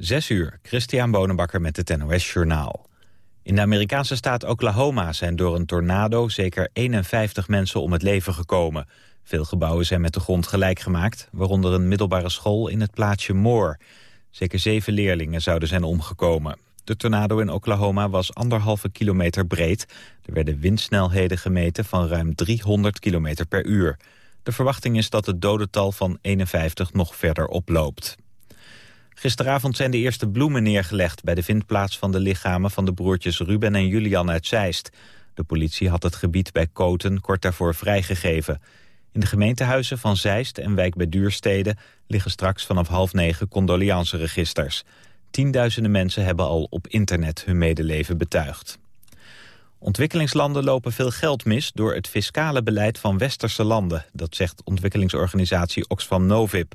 Zes uur, Christian Bonenbakker met het NOS Journaal. In de Amerikaanse staat Oklahoma zijn door een tornado zeker 51 mensen om het leven gekomen. Veel gebouwen zijn met de grond gelijk gemaakt, waaronder een middelbare school in het plaatsje Moore. Zeker zeven leerlingen zouden zijn omgekomen. De tornado in Oklahoma was anderhalve kilometer breed. Er werden windsnelheden gemeten van ruim 300 kilometer per uur. De verwachting is dat het dodental van 51 nog verder oploopt. Gisteravond zijn de eerste bloemen neergelegd... bij de vindplaats van de lichamen van de broertjes Ruben en Julian uit Zeist. De politie had het gebied bij Koten kort daarvoor vrijgegeven. In de gemeentehuizen van Zeist en Wijk bij Duurstede... liggen straks vanaf half negen condoleanceregisters. Tienduizenden mensen hebben al op internet hun medeleven betuigd. Ontwikkelingslanden lopen veel geld mis door het fiscale beleid van westerse landen. Dat zegt ontwikkelingsorganisatie Oxfam Novib.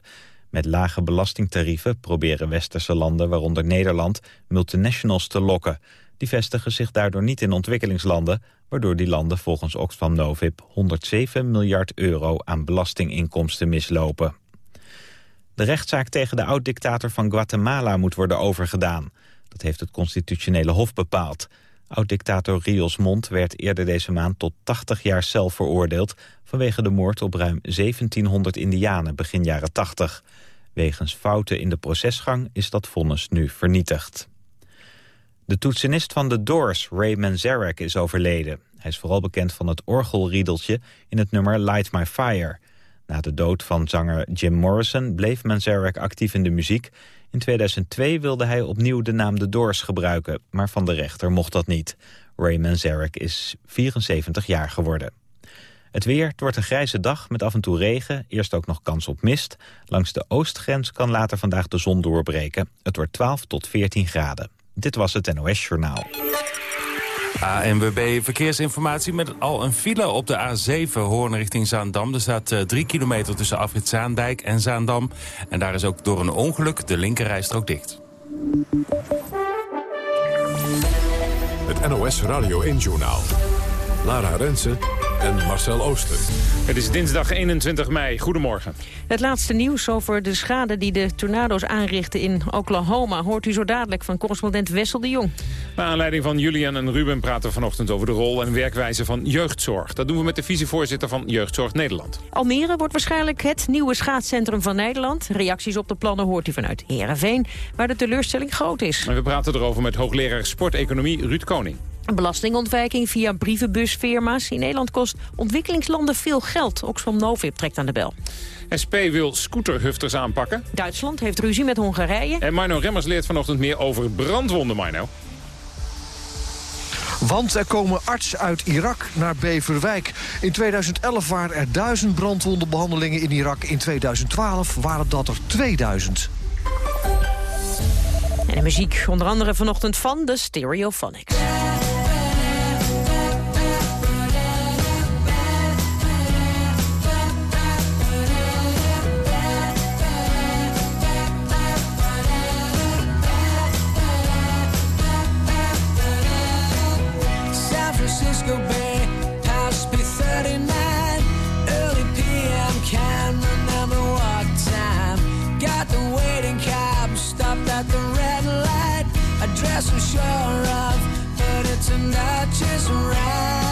Met lage belastingtarieven proberen westerse landen, waaronder Nederland, multinationals te lokken. Die vestigen zich daardoor niet in ontwikkelingslanden, waardoor die landen volgens Oxfam Novib 107 miljard euro aan belastinginkomsten mislopen. De rechtszaak tegen de oud-dictator van Guatemala moet worden overgedaan. Dat heeft het constitutionele hof bepaald. Oud-dictator Rios Mont werd eerder deze maand tot 80 jaar cel veroordeeld... vanwege de moord op ruim 1700 indianen begin jaren 80. Wegens fouten in de procesgang is dat vonnis nu vernietigd. De toetsenist van The Doors, Ray Manzarek, is overleden. Hij is vooral bekend van het orgelriedeltje in het nummer Light My Fire. Na de dood van zanger Jim Morrison bleef Manzarek actief in de muziek... In 2002 wilde hij opnieuw de naam The Doors gebruiken, maar van de rechter mocht dat niet. Ray Manzarek is 74 jaar geworden. Het weer, het wordt een grijze dag met af en toe regen, eerst ook nog kans op mist. Langs de oostgrens kan later vandaag de zon doorbreken. Het wordt 12 tot 14 graden. Dit was het NOS Journaal. ANWB Verkeersinformatie met al een file op de A7 Hoorn richting Zaandam. Er staat uh, drie kilometer tussen Afrit Zaandijk en Zaandam. En daar is ook door een ongeluk de linkerrijstrook dicht. Het NOS Radio 1 Journaal. Lara Rensen en Marcel Ooster. Het is dinsdag 21 mei. Goedemorgen. Het laatste nieuws over de schade die de tornado's aanrichten in Oklahoma... hoort u zo dadelijk van correspondent Wessel de Jong. Naar aanleiding van Julian en Ruben praten we vanochtend over de rol en werkwijze van jeugdzorg. Dat doen we met de vicevoorzitter van Jeugdzorg Nederland. Almere wordt waarschijnlijk het nieuwe schaatscentrum van Nederland. Reacties op de plannen hoort u vanuit Heerenveen, waar de teleurstelling groot is. En we praten erover met hoogleraar sporteconomie Ruud Koning. Belastingontwijking via brievenbusfirma's. In Nederland kost ontwikkelingslanden veel geld. Oxfam Novib trekt aan de bel. SP wil scooterhufters aanpakken. Duitsland heeft ruzie met Hongarije. En Marno Remmers leert vanochtend meer over brandwonden, Marno. Want er komen artsen uit Irak naar Beverwijk. In 2011 waren er duizend brandwondenbehandelingen in Irak. In 2012 waren dat er 2000. En de muziek onder andere vanochtend van de Stereophonics. At the red light. Address I'm sure of, but it's not just right.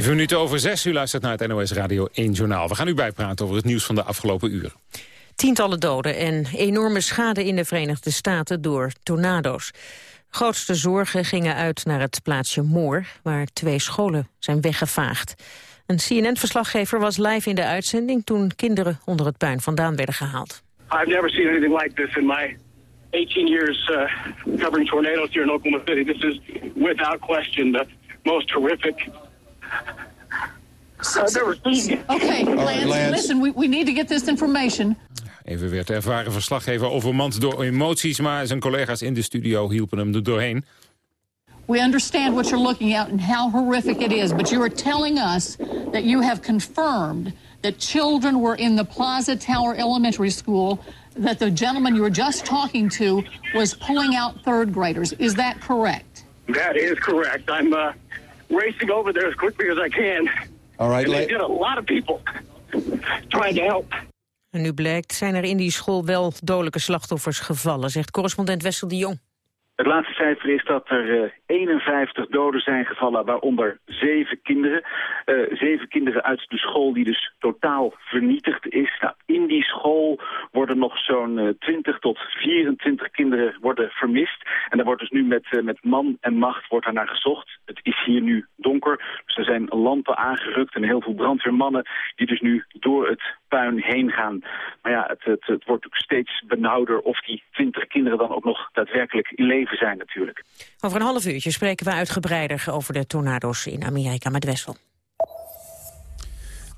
Zeven minuten over zes, u luistert naar het NOS Radio 1 Journaal. We gaan u bijpraten over het nieuws van de afgelopen uren. Tientallen doden en enorme schade in de Verenigde Staten door tornado's. Grootste zorgen gingen uit naar het plaatsje Moor, waar twee scholen zijn weggevaagd. Een CNN-verslaggever was live in de uitzending toen kinderen onder het puin vandaan werden gehaald. I've never seen anything like this in my 18 years uh, covering tornadoes here in Oklahoma City. This is without question the most horrific. Okay, Lance, listen, we, we need to get this information. Even werd de ervaren verslaggever overmand door emoties... maar zijn collega's in de studio hielpen hem er doorheen. We understand what you're looking at and how horrific it is, but you are telling us that you have confirmed that children were in the Plaza Tower Elementary School, that the gentleman you were just talking to was pulling out third graders. Is that correct? That is correct. I'm uh, racing over there as quickly as I can. All right, And they get a lot of people trying to help. En nu blijkt zijn er in die school wel dodelijke slachtoffers gevallen, zegt correspondent Wessel de Jong. Het laatste cijfer is dat er eh, 51 doden zijn gevallen, waaronder zeven kinderen. Eh, zeven kinderen uit de school die dus totaal vernietigd is. Nou, in die school worden nog zo'n eh, 20 tot 24 kinderen worden vermist. En daar wordt dus nu met, eh, met man en macht wordt naar gezocht. Het is hier nu donker, dus er zijn lampen aangerukt en heel veel brandweermannen die dus nu door het puin heen gaan. Maar ja, het, het, het wordt ook steeds benauwder of die 20 kinderen dan ook nog daadwerkelijk in leven zijn natuurlijk. Over een half uurtje spreken we uitgebreider over de tornado's in Amerika met Wessel.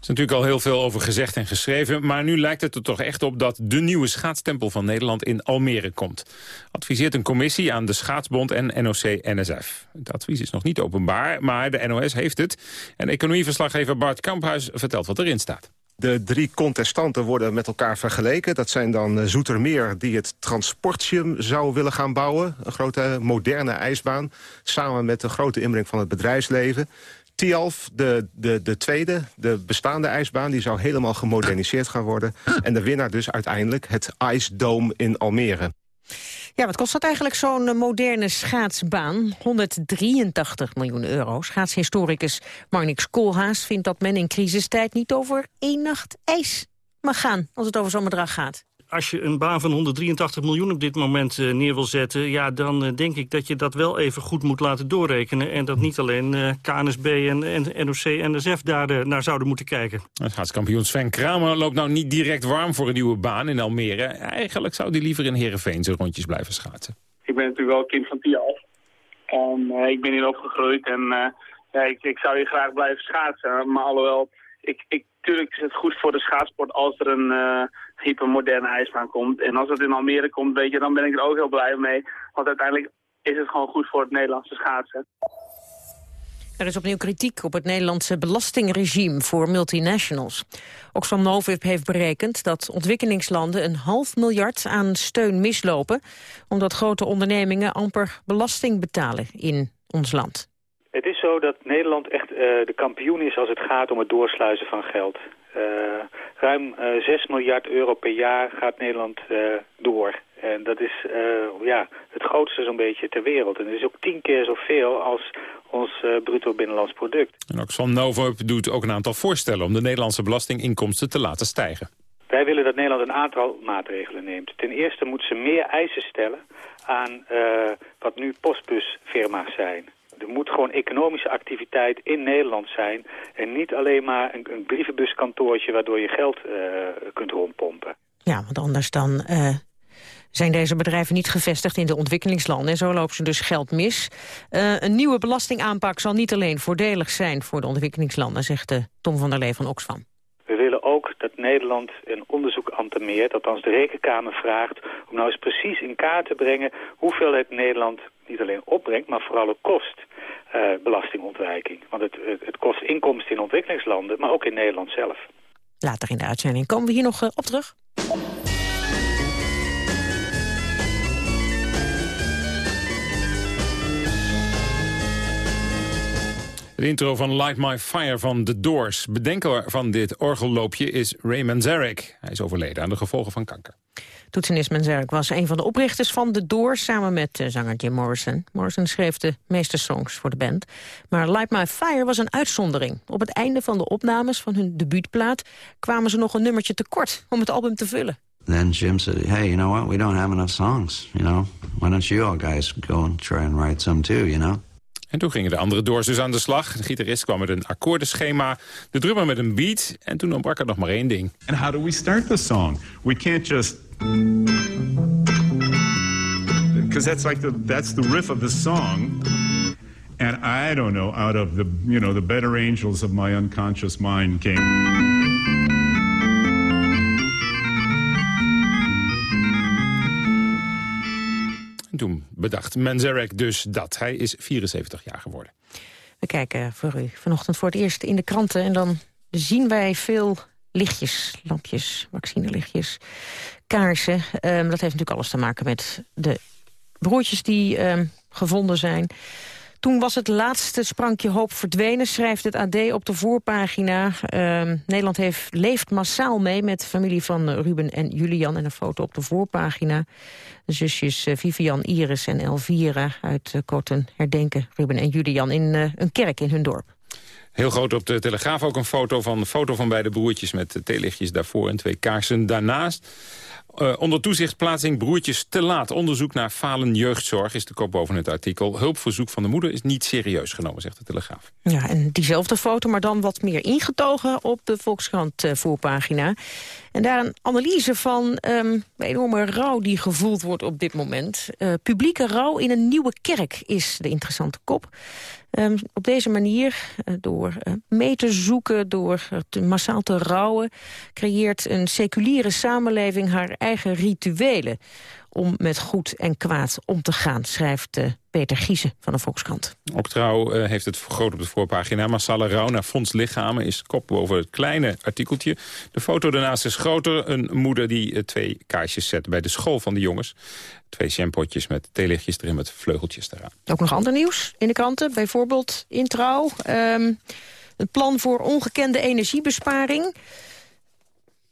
Er is natuurlijk al heel veel over gezegd en geschreven... maar nu lijkt het er toch echt op dat de nieuwe schaatstempel van Nederland in Almere komt. Adviseert een commissie aan de Schaatsbond en NOC-NSF. Het advies is nog niet openbaar, maar de NOS heeft het. En economieverslaggever Bart Kamphuis vertelt wat erin staat. De drie contestanten worden met elkaar vergeleken. Dat zijn dan eh, Zoetermeer, die het Transportium zou willen gaan bouwen. Een grote moderne ijsbaan, samen met de grote inbreng van het bedrijfsleven. Tialf, de, de, de tweede, de bestaande ijsbaan... die zou helemaal gemoderniseerd gaan worden. En de winnaar dus uiteindelijk het Ice Dome in Almere. Ja, wat kost dat eigenlijk, zo'n eh, moderne schaatsbaan? 183 miljoen euro. Schaatshistoricus Marnix Koolhaas vindt dat men in crisistijd niet over één nacht ijs mag gaan, als het over zo'n bedrag gaat. Als je een baan van 183 miljoen op dit moment eh, neer wil zetten... ja, dan eh, denk ik dat je dat wel even goed moet laten doorrekenen... en dat niet alleen eh, KNSB en, en NOC en NSF daar naar zouden moeten kijken. Schaatskampioen Sven Kramer loopt nou niet direct warm voor een nieuwe baan in Almere. Eigenlijk zou hij liever in Heerenveen zijn rondjes blijven schaatsen. Ik ben natuurlijk wel kind van Tialf. En ik ben hier opgegroeid en eh, ja, ik, ik zou hier graag blijven schaatsen. Maar alhoewel, ik, ik, tuurlijk is het goed voor de schaatsport als er een eh, hypermoderne ijsbaan komt. En als het in Almere komt, weet je, dan ben ik er ook heel blij mee. Want uiteindelijk is het gewoon goed voor het Nederlandse schaatsen. Er is opnieuw kritiek op het Nederlandse belastingregime voor multinationals. Oxfam Novib heeft berekend dat ontwikkelingslanden een half miljard aan steun mislopen, omdat grote ondernemingen amper belasting betalen in ons land. Het is zo dat Nederland echt eh, de kampioen is als het gaat om het doorsluizen van geld. Eh, ruim eh 6 miljard euro per jaar gaat Nederland eh, door. En dat is eh, ja, het grootste zo'n beetje ter wereld. En het is ook tien keer zoveel als ons eh, bruto binnenlands product. En Oxfam Novib doet ook een aantal voorstellen om de Nederlandse belastinginkomsten te laten stijgen. Wij willen dat Nederland een aantal maatregelen neemt. Ten eerste moet ze meer eisen stellen aan eh, wat nu postbusfirma's zijn. Er moet gewoon economische activiteit in Nederland zijn... en niet alleen maar een, brievenbuskantoortje waardoor je geld eh, kunt rondpompen. Ja, want anders dan eh, zijn deze bedrijven niet gevestigd in de ontwikkelingslanden. En zo lopen ze dus geld mis. Eh, een nieuwe belastingaanpak zal niet alleen voordelig zijn voor de ontwikkelingslanden, zegt Tom van der Lee van Oxfam. We willen ook dat Nederland een onderzoek antemeert, althans de Rekenkamer vraagt... om nou eens precies in kaart te brengen hoeveel het Nederland niet alleen opbrengt... maar vooral ook kost, eh, belastingontwijking. Want het, het, het kost inkomsten in ontwikkelingslanden, maar ook in Nederland zelf. Later in de uitzending komen we hier nog eh, op terug. De intro van Light My Fire van The Doors. Bedenker van dit orgelloopje is Ray Manzarek. Hij is overleden aan de gevolgen van kanker. Toetsenist Manzarek was een van de oprichters van The Doors... samen met uh, zanger Jim Morrison. Morrison schreef de meeste songs voor de band. Maar Light My Fire was een uitzondering. Op het einde van de opnames van hun debuutplaat... kwamen ze nog een nummertje tekort om het album te vullen. Then Jim said, hey, you know what, we don't have enough songs, you know. Why don't you all guys go and try and write some too, you know. En toen gingen de andere doors dus aan de slag. De gitarist kwam met een akkoordenschema, de drummer met een beat... en toen ontbrak er nog maar één ding. And how do we start the song? We can't just... Because that's like the, that's the riff of the song. And I don't know, out of the, you know, the better angels of my unconscious mind came... bedacht Manzarek dus dat. Hij is 74 jaar geworden. We kijken voor u vanochtend voor het eerst in de kranten... en dan zien wij veel lichtjes, lampjes, vaccinelichtjes, kaarsen. Um, dat heeft natuurlijk alles te maken met de broertjes die um, gevonden zijn. Toen was het laatste sprankje hoop verdwenen, schrijft het AD op de voorpagina. Uh, Nederland heeft, leeft massaal mee met de familie van Ruben en Julian. En een foto op de voorpagina. Zusjes eh, Vivian, Iris en Elvira uit Koten herdenken Ruben en Julian in een kerk in hun dorp. Heel groot op de Telegraaf ook een foto van, foto van beide broertjes... met theelichtjes daarvoor en twee kaarsen daarnaast. Uh, onder toezichtplaatsing broertjes te laat. Onderzoek naar falen jeugdzorg is de kop boven het artikel. Hulpverzoek van de moeder is niet serieus genomen, zegt de Telegraaf. Ja, en diezelfde foto, maar dan wat meer ingetogen op de Volkskrant uh, voorpagina. En daar een analyse van um, de enorme rouw die gevoeld wordt op dit moment. Uh, publieke rouw in een nieuwe kerk is de interessante kop. Um, op deze manier, uh, door uh, mee te zoeken, door te massaal te rouwen... creëert een seculiere samenleving haar eigen rituelen... om met goed en kwaad om te gaan, schrijft uh, Peter Giesen van de Volkskrant. Ook Trouw uh, heeft het groot op de voorpagina. Massalle rouw naar Fonds Lichamen is kop boven het kleine artikeltje. De foto daarnaast is groter. Een moeder die uh, twee kaarsjes zet bij de school van de jongens. Twee shampootjes met theelichtjes erin met vleugeltjes eraan. Ook nog ander nieuws in de kranten. Bijvoorbeeld in Trouw. Um, het plan voor ongekende energiebesparing.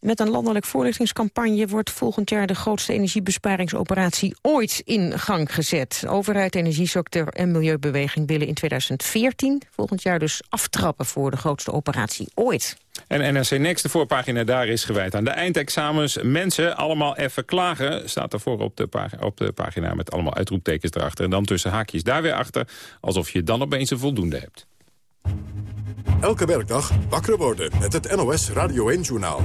Met een landelijk voorlichtingscampagne wordt volgend jaar de grootste energiebesparingsoperatie ooit in gang gezet. Overheid, energiesector en milieubeweging willen in 2014 volgend jaar dus aftrappen voor de grootste operatie ooit. En NRC Next, de voorpagina daar is gewijd aan de eindexamens. Mensen allemaal even klagen, staat ervoor op de, op de pagina met allemaal uitroeptekens erachter. En dan tussen haakjes daar weer achter, alsof je dan opeens een voldoende hebt. Elke werkdag wakker worden met het NOS Radio 1-journaal.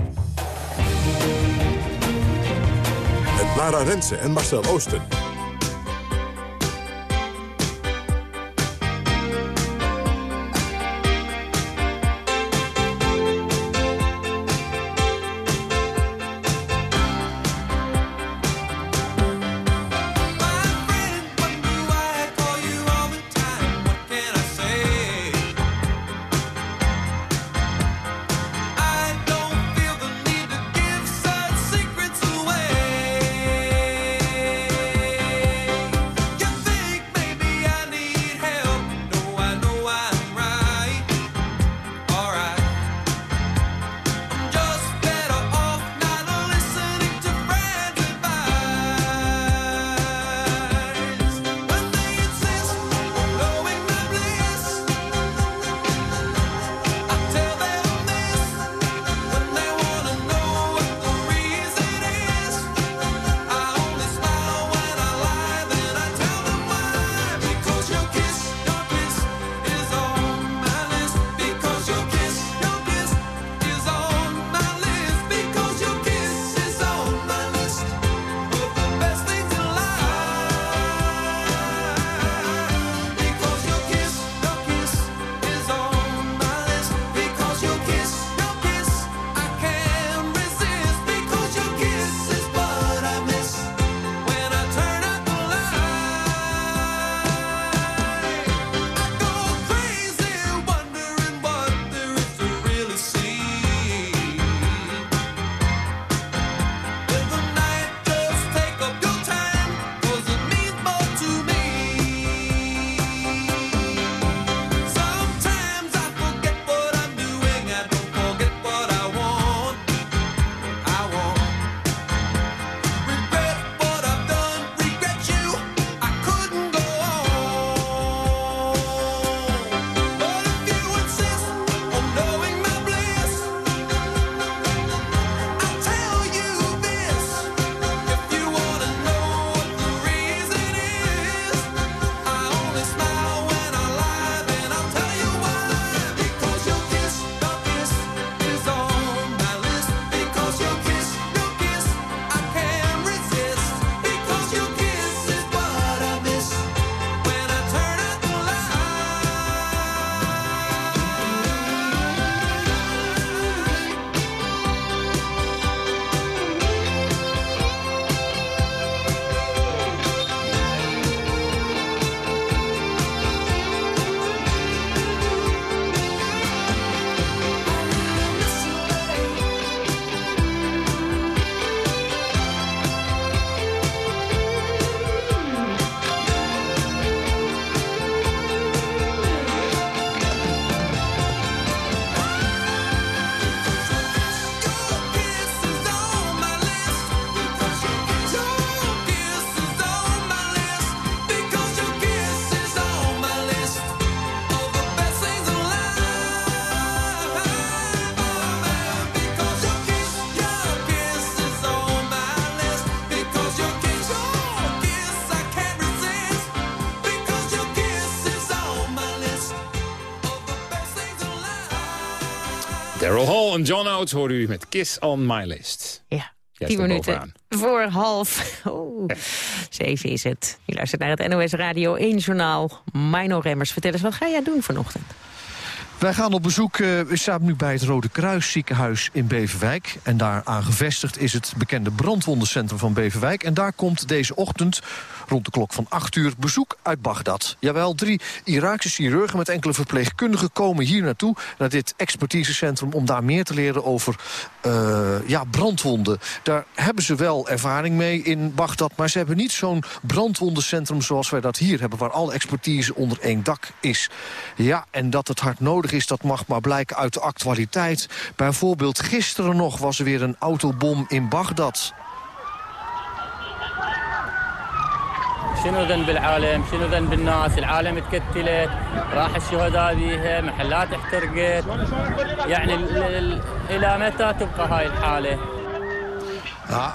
Met Lara Rensen en Marcel Oosten. Hoorde u met Kiss on My List. Ja. Jij 10 stond minuten bovenaan. voor half. Oh, zeven is het. Je luistert naar het NOS Radio 1 Journaal. Mino Remmers, vertel eens, wat ga jij doen vanochtend? Wij gaan op bezoek, eh, we staan nu bij het Rode Kruis ziekenhuis in Beverwijk. En daar aan gevestigd is het bekende brandwondencentrum van Beverwijk. En daar komt deze ochtend rond de klok van 8 uur bezoek uit Bagdad. Jawel, drie Iraakse chirurgen met enkele verpleegkundigen komen hier naartoe... naar dit expertisecentrum om daar meer te leren over eh, ja, brandwonden. Daar hebben ze wel ervaring mee in Bagdad... maar ze hebben niet zo'n brandwondencentrum zoals wij dat hier hebben... waar alle expertise onder één dak is. Ja, en dat het hard nodig is, dat mag maar blijken uit de actualiteit. Bijvoorbeeld gisteren nog was er weer een autobom in Bagdad. شنو ذنب العالم؟ شنو ذنب الناس؟ العالم تكتلت راح الشهداء بيها محلات احترقت. يعني ال- ال- إلى متى تبقى هاي الحالة؟ Ja,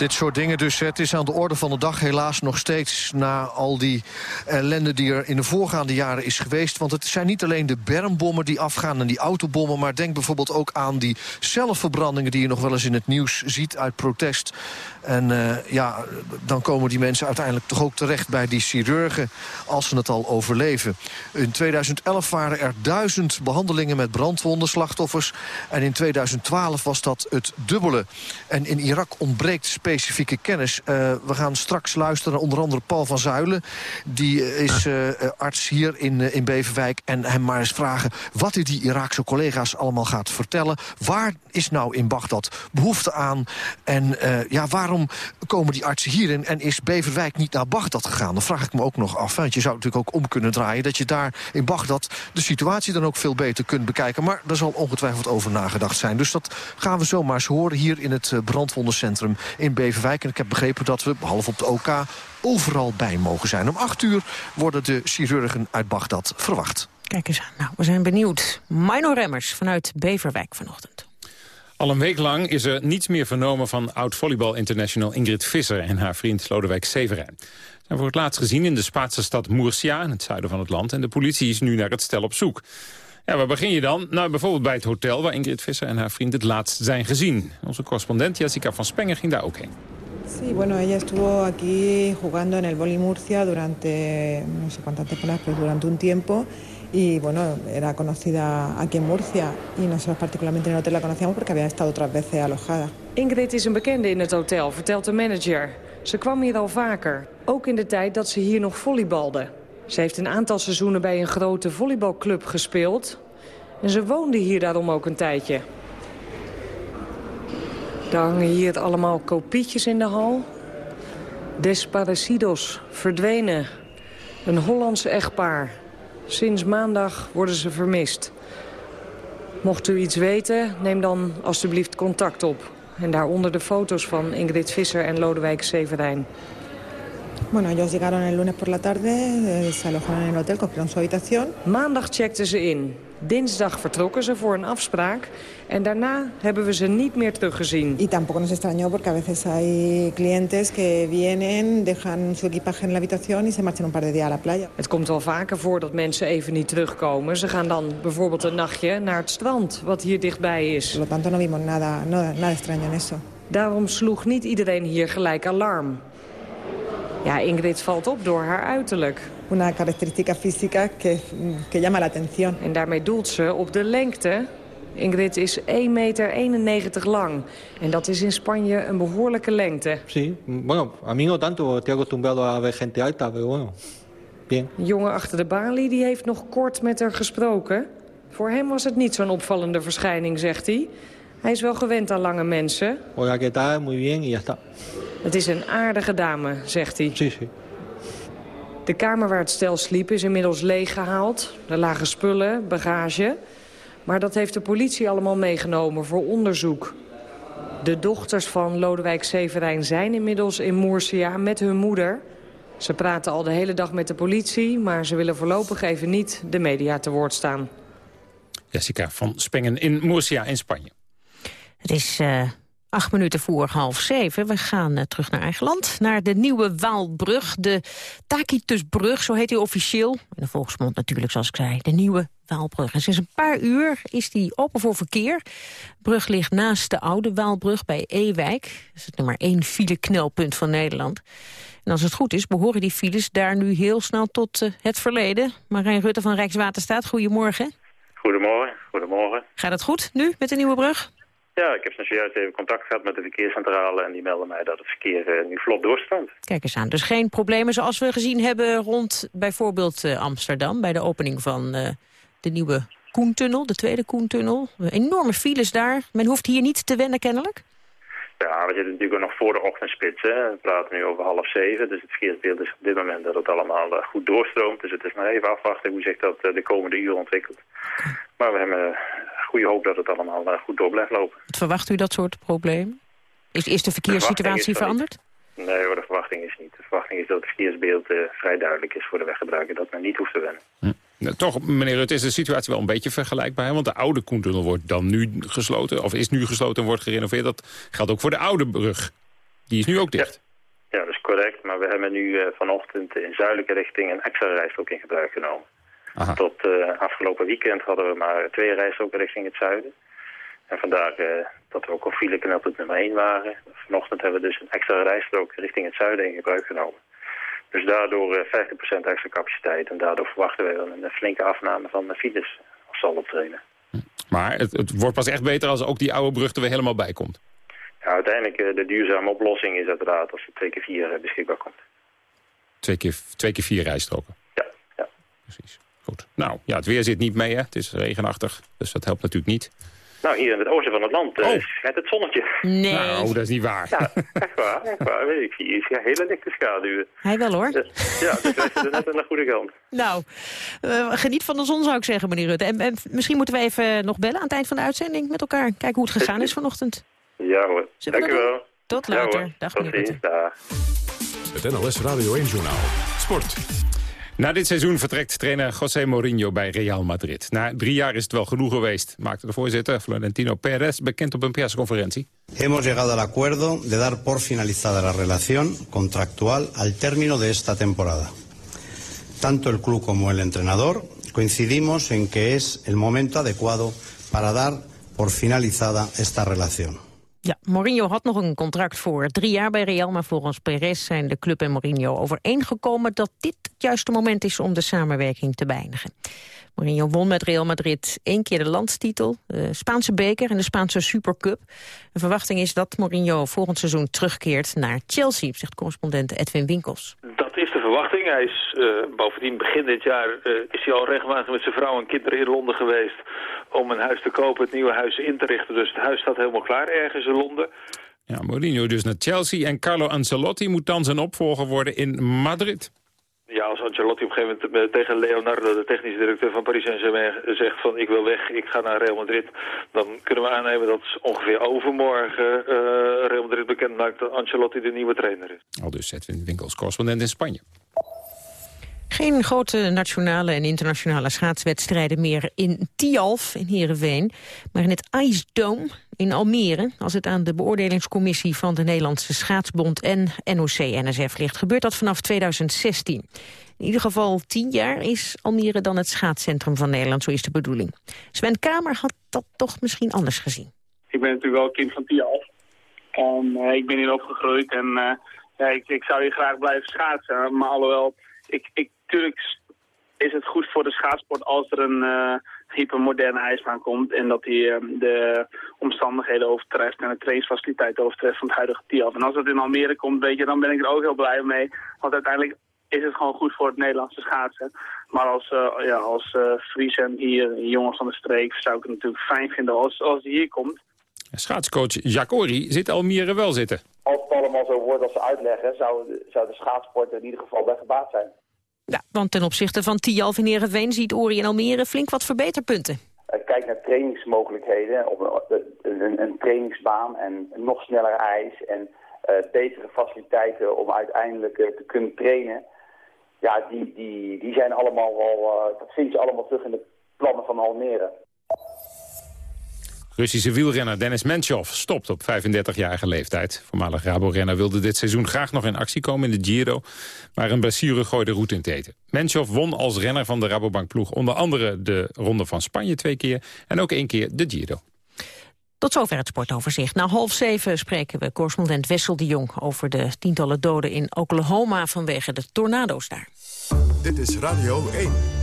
dit soort dingen dus. Het is aan de orde van de dag helaas nog steeds... na al die ellende die er in de voorgaande jaren is geweest. Want het zijn niet alleen de bermbommen die afgaan en die autobommen... maar denk bijvoorbeeld ook aan die zelfverbrandingen... die je nog wel eens in het nieuws ziet uit protest. En eh, ja, dan komen die mensen uiteindelijk toch ook terecht bij die chirurgen... als ze het al overleven. In 2011 waren er duizend behandelingen met brandwondenslachtoffers. En in 2012 was dat het dubbele. En in Irak ontbreekt specifieke kennis. Eh, we gaan straks luisteren naar onder andere Paul van Zuilen. Die eh, is eh, arts hier in, in Beverwijk. En hem maar eens vragen wat hij die Iraakse collega's allemaal gaat vertellen. Waar is nou in Bagdad behoefte aan? En ja, waarom komen die artsen hierin en is Beverwijk niet naar Bagdad gegaan? Dat vraag ik me ook nog af. Want je zou natuurlijk ook om kunnen draaien... dat je daar in Bagdad de situatie dan ook veel beter kunt bekijken. Maar daar zal ongetwijfeld over nagedacht zijn. Dus dat gaan we zomaar eens horen hier in het brandwondencentrum in Beverwijk. En ik heb begrepen dat we, behalve op de OK, overal bij mogen zijn. Om acht uur worden de chirurgen uit Bagdad verwacht. Kijk eens aan. Nou, we zijn benieuwd. Mino Remmers vanuit Beverwijk vanochtend. Al een week lang is er niets meer vernomen van oud-volleybal international Ingrid Visser en haar vriend Lodewijk Severijn. Ze zijn voor het laatst gezien in de Spaanse stad Murcia, in het zuiden van het land. En de politie is nu naar het stel op zoek. Ja, waar begin je dan? Nou, bijvoorbeeld bij het hotel waar Ingrid Visser en haar vriend het laatst zijn gezien. Onze correspondent Jessica van Spengen ging daar ook heen. Sí, bueno, ella estuvo aquí jugando en el Boli Murcia durante no sé cuántas temporadas, pero durante un tiempo. Y bueno, era conocida aquí en Murcia. Y nosotros particularmente en el hotel la conocíamos porque había estado otras veces alojada. Ingrid is een bekende in het hotel, vertelt de manager. Ze kwam hier al vaker, ook in de tijd dat ze hier nog volleybalde. Ze heeft een aantal seizoenen bij een grote volleybalclub gespeeld. En ze woonde hier daarom ook een tijdje. Er hangen hier allemaal kopietjes in de hal. Desparecidos, verdwenen. Een Hollands echtpaar. Sinds maandag worden ze vermist. Mocht u iets weten, neem dan alstublieft contact op. En daaronder de foto's van Ingrid Visser en Lodewijk Severijn. Bueno, ellos llegaron el lunes por la tarde, eh, se alojaron en el hotel, cogieron su habitación. Maandag checkten ze in. Dinsdag vertrokken ze voor een afspraak. En daarna hebben we ze niet meer teruggezien. Y tampoco nos extrañó porque a veces hay clientes que vienen, dejan su equipaje en la habitación y se marchan un par de días a la playa. Het komt wel vaker voor dat mensen even niet terugkomen. Ze gaan dan bijvoorbeeld een nachtje naar het strand, wat hier dichtbij is. Por lo tanto no vimos nada, no- nada extraño en eso. Daarom sloeg niet iedereen hier gelijk alarm. Ja, Ingrid valt op door haar uiterlijk. Una característica física que, que llama la atención. En daarmee doelt ze op de lengte. Ingrid is 1,91 meter lang. En dat is in Spanje een behoorlijke lengte. Sí, bueno, a mí no tanto, estoy acostumbrado a ver gente alta, pero bueno, bien. Een jongen achter de balie die heeft nog kort met haar gesproken. Voor hem was het niet zo'n opvallende verschijning, zegt hij. Hij is wel gewend aan lange mensen. Hola, ¿qué tal? Muy bien, y ya está. Het is een aardige dame, zegt hij. De kamer waar het stel sliep is inmiddels leeggehaald. Er lagen spullen, bagage. Maar dat heeft de politie allemaal meegenomen voor onderzoek. De dochters van Lodewijk Severijn zijn inmiddels in Moersia met hun moeder. Ze praten al de hele dag met de politie... maar ze willen voorlopig even niet de media te woord staan. Jessica van Spengen in Murcia in Spanje. Het is eh, Acht minuten voor half zeven. We gaan uh, terug naar eigen land, naar de nieuwe Waalbrug. De Tacitusbrug, zo heet die officieel. In de volksmond natuurlijk, zoals ik zei, de nieuwe Waalbrug. En sinds een paar uur is die open voor verkeer. De brug ligt naast de oude Waalbrug bij Ewijk. Dat is het nummer één file-knelpunt van Nederland. En als het goed is, behoren die files daar nu heel snel tot uh, het verleden. Marijn Rutte van Rijkswaterstaat, goedemorgen. Goedemorgen, goedemorgen. Gaat het goed nu met de nieuwe brug? Ja, ik heb zojuist even contact gehad met de verkeerscentrale... en die melden mij dat het verkeer uh, nu vlot doorstroomt. Kijk eens aan, dus geen problemen zoals we gezien hebben rond bijvoorbeeld uh, Amsterdam... bij de opening van uh, de nieuwe Koentunnel, de tweede Koentunnel. Enorme files daar. Men hoeft hier niet te wennen kennelijk? Ja, we zitten natuurlijk nog voor de ochtendspits. Hè. We praten nu over half zeven, dus het verkeersbeeld is op dit moment dat het allemaal goed doorstroomt. Dus het is nog even afwachten hoe zich dat de komende uren ontwikkelt. Maar we hebben goede hoop dat het allemaal uh, goed door blijft lopen. Wat verwacht u dat soort problemen? Is, is de verkeerssituatie de veranderd? Niet. Nee hoor, de verwachting is niet. De verwachting is dat het verkeersbeeld uh, vrij duidelijk is voor de weggebruiker. Dat men niet hoeft te wennen. Hm. Nou, toch, meneer Rutte, is de situatie wel een beetje vergelijkbaar. Want de oude Koentunnel wordt dan nu gesloten, of is nu gesloten en wordt gerenoveerd. Dat geldt ook voor de oude brug. Die is nu ook dicht. Ja, ja dat is correct. Maar we hebben nu uh, vanochtend in zuidelijke richting een extra rijstrook in gebruik genomen. Aha. Tot uh, afgelopen weekend hadden we maar twee rijstroken richting het zuiden. En vandaar uh, dat we ook al file knelpunt nummer 1 waren. Vanochtend hebben we dus een extra rijstrook richting het zuiden in gebruik genomen. Dus daardoor uh, 50% extra capaciteit. En daardoor verwachten we een flinke afname van de files als zal optreden. Maar het, het, wordt pas echt beter als ook die oude brug er weer helemaal bij komt. Ja, uiteindelijk de duurzame oplossing is uiteraard als er twee keer vier beschikbaar komt. Twee keer, twee keer vier rijstroken? Ja, ja. Precies. Goed. Nou, ja, het weer zit niet mee, hè. Het is regenachtig, dus dat helpt natuurlijk niet. Nou, hier in het oosten van het land uh, oh. schijnt het zonnetje. Nee. Nou, dat is niet waar. Ja, echt waar, echt waar. Ik zie hier hele lichte schaduwen. Hij wel, hoor. Ja, dus wij zitten net aan de goede kant. Nou, uh, geniet van de zon, zou ik zeggen, meneer Rutte. En, en, misschien moeten we even nog bellen aan het eind van de uitzending met elkaar. Kijken hoe het gegaan is vanochtend. Ja hoor, dank u wel. Tot later. Ja, Dag, Tot meneer Rutte. Dag. Het NOS Radio 1 Journaal. Sport. Na dit seizoen vertrekt trainer José Mourinho bij Real Madrid. Na drie jaar is het wel genoeg geweest, maakte de voorzitter Florentino Pérez bekend op een persconferentie. Hemos llegado al acuerdo de dar por finalizada la relación contractual al término de esta temporada. Tanto el club como el entrenador coincidimos en que es el momento adecuado para dar por finalizada esta relación. Ja, Mourinho had nog een contract voor drie jaar bij Real... maar volgens Perez zijn de club en Mourinho overeengekomen... dat dit het juiste moment is om de samenwerking te beëindigen. Mourinho won met Real Madrid één keer de landstitel... de Spaanse beker en de Spaanse Supercup. De verwachting is dat Mourinho volgend seizoen terugkeert naar Chelsea... zegt correspondent Edwin Winkels. Dat is de verwachting. Hij is uh, bovendien begin dit jaar uh, is hij al regelmatig met zijn vrouw en kinderen in Londen geweest om een huis te kopen, het nieuwe huis in te richten. Dus het huis staat helemaal klaar ergens in Londen. Ja, Mourinho dus naar Chelsea en Carlo Ancelotti moet dan zijn opvolger worden in Madrid. Ja, als Ancelotti op een gegeven moment tegen Leonardo, de technische directeur van Paris Saint-Germain, zegt van ik wil weg, ik ga naar Real Madrid, dan kunnen we aannemen dat ongeveer overmorgen uh, Real Madrid bekend maakt dat Ancelotti de nieuwe trainer is. Al dus Edwin Winkels, correspondent in Spanje. Geen grote nationale en internationale schaatswedstrijden meer in Tialf in Heerenveen. Maar in het Ice Dome in Almere, als het aan de beoordelingscommissie van de Nederlandse Schaatsbond en NOC-NSF ligt, gebeurt dat vanaf 2016. In ieder geval tien jaar is Almere dan het schaatscentrum van Nederland, zo is de bedoeling. Sven Kamer had dat toch misschien anders gezien. Ik ben natuurlijk wel kind van Tialf. En uh, ik ben hier opgegroeid en uh, ja, ik, ik zou hier graag blijven schaatsen. Maar alhoewel, ik, ik, tuurlijk is het goed voor de schaatsport als er een uh, hypermoderne ijsbaan komt en dat die uh, de omstandigheden overtreft en de trainingsfaciliteiten overtreft van het huidige TIAF. En als dat in Almere komt, weet je, dan ben ik er ook heel blij mee. Want uiteindelijk is het gewoon goed voor het Nederlandse schaatsen. Maar als, uh, ja, als uh, Fries en hier, jongens van de streek, zou ik het natuurlijk fijn vinden als, als die hier komt. Schaatscoach Jacori zit Almere wel zitten. Als het allemaal zo wordt als ze uitleggen, zou de, zou de schaatsport in ieder geval bij gebaat zijn. Ja, want ten opzichte van Tialf Heerenveen ziet Ori in Almere flink wat verbeterpunten. Kijk naar trainingsmogelijkheden, op een, een, een trainingsbaan en nog sneller ijs en uh, betere faciliteiten om uiteindelijk te kunnen trainen. Ja, die, die, die zijn allemaal wel, dat vind je allemaal terug in de plannen van Almere. Russische wielrenner Dennis Menchov stopt op 35-jarige leeftijd. Voormalig Rabo-renner wilde dit seizoen graag nog in actie komen in de Giro... maar een blessure gooide route in het eten. Menchov won als renner van de Rabobank-ploeg onder andere de Ronde van Spanje twee keer... en ook één keer de Giro. Tot zover het sportoverzicht. Na half zeven spreken we correspondent Wessel de Jong... over de tientallen doden in Oklahoma vanwege de tornado's daar. Dit is Radio 1.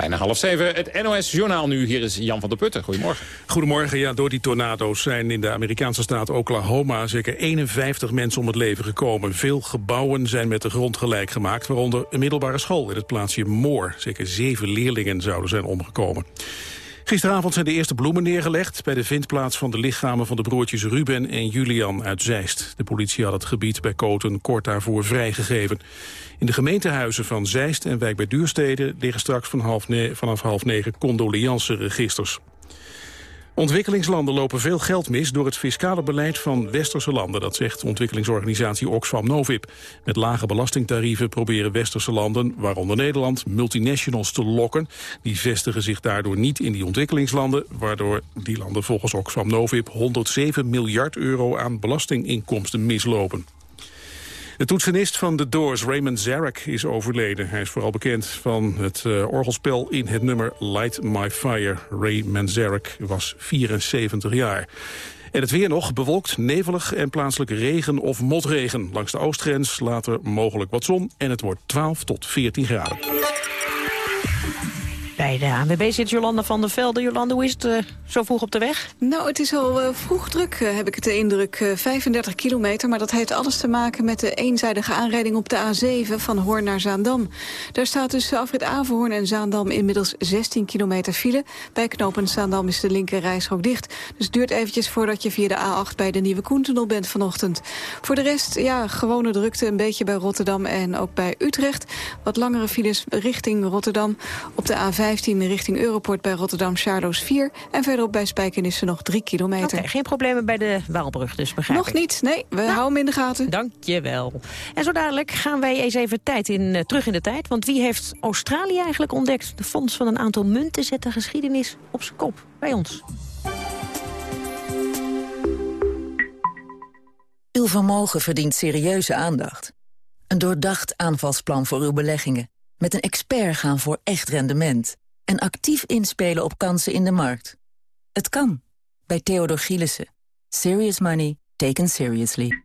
Bijna half zeven, het NOS-journaal nu. Hier is Jan van der Putten. Goedemorgen. Goedemorgen. Ja, door die tornado's zijn in de Amerikaanse staat Oklahoma... zeker 51 mensen om het leven gekomen. Veel gebouwen zijn met de grond gelijk gemaakt... waaronder een middelbare school in het plaatsje Moore. Zeker zeven leerlingen zouden zijn omgekomen. Gisteravond zijn de eerste bloemen neergelegd... bij de vindplaats van de lichamen van de broertjes Ruben en Julian uit Zeist. De politie had het gebied bij Koten kort daarvoor vrijgegeven. In de gemeentehuizen van Zeist en Wijk bij Duurstede... liggen straks vanaf half negen condoleanceregisters. Ontwikkelingslanden lopen veel geld mis door het fiscale beleid van westerse landen. Dat zegt ontwikkelingsorganisatie Oxfam Novib. Met lage belastingtarieven proberen westerse landen, waaronder Nederland, multinationals te lokken. Die vestigen zich daardoor niet in die ontwikkelingslanden, waardoor die landen volgens Oxfam Novib 107 miljard euro aan belastinginkomsten mislopen. De toetsenist van The Doors, Raymond Zarek, is overleden. Hij is vooral bekend van het uh, orgelspel in het nummer Light My Fire. Ray Manzarek was 74 jaar. En het weer nog bewolkt, nevelig en plaatselijk regen of motregen. Langs de oostgrens later mogelijk wat zon en het wordt 12 tot 14 graden. Bij de ANWB zit Jolanda van der Velde. Jolanda, hoe is het uh, zo vroeg op de weg? Nou, het is al uh, vroeg druk, uh, heb ik de indruk. 35 kilometer, maar dat heeft alles te maken met de eenzijdige aanrijding op de A7 van Hoorn naar Zaandam. Daar staat tussen Afrit Averhoorn en Zaandam inmiddels 16 kilometer file. Bij knooppunt Zaandam is de linker rijstrook dicht. Dus het duurt eventjes voordat je via de A8 bij de Nieuwe Koentunnel bent vanochtend. Voor de rest, ja, gewone drukte een beetje bij Rotterdam en ook bij Utrecht. Wat langere files richting Rotterdam op de A5 15 richting Europort bij Rotterdam Charloes 4. En verderop bij Spijkenissen nog 3 kilometer. Okay, geen problemen bij de Waalbrug dus, begrijp Nog niet, nee. We nou, houden hem in de gaten. Dank je wel. En zo dadelijk gaan wij eens even tijd in, uh, terug in de tijd. Want wie heeft Australië eigenlijk ontdekt? De fonds van een aantal munten zet de geschiedenis op zijn kop. Bij ons. Uw vermogen verdient serieuze aandacht. Een doordacht aanvalsplan voor uw beleggingen. Met een expert gaan voor echt rendement en actief inspelen op kansen in de markt. Het kan, bij Theodor Gielissen. Serious money taken seriously.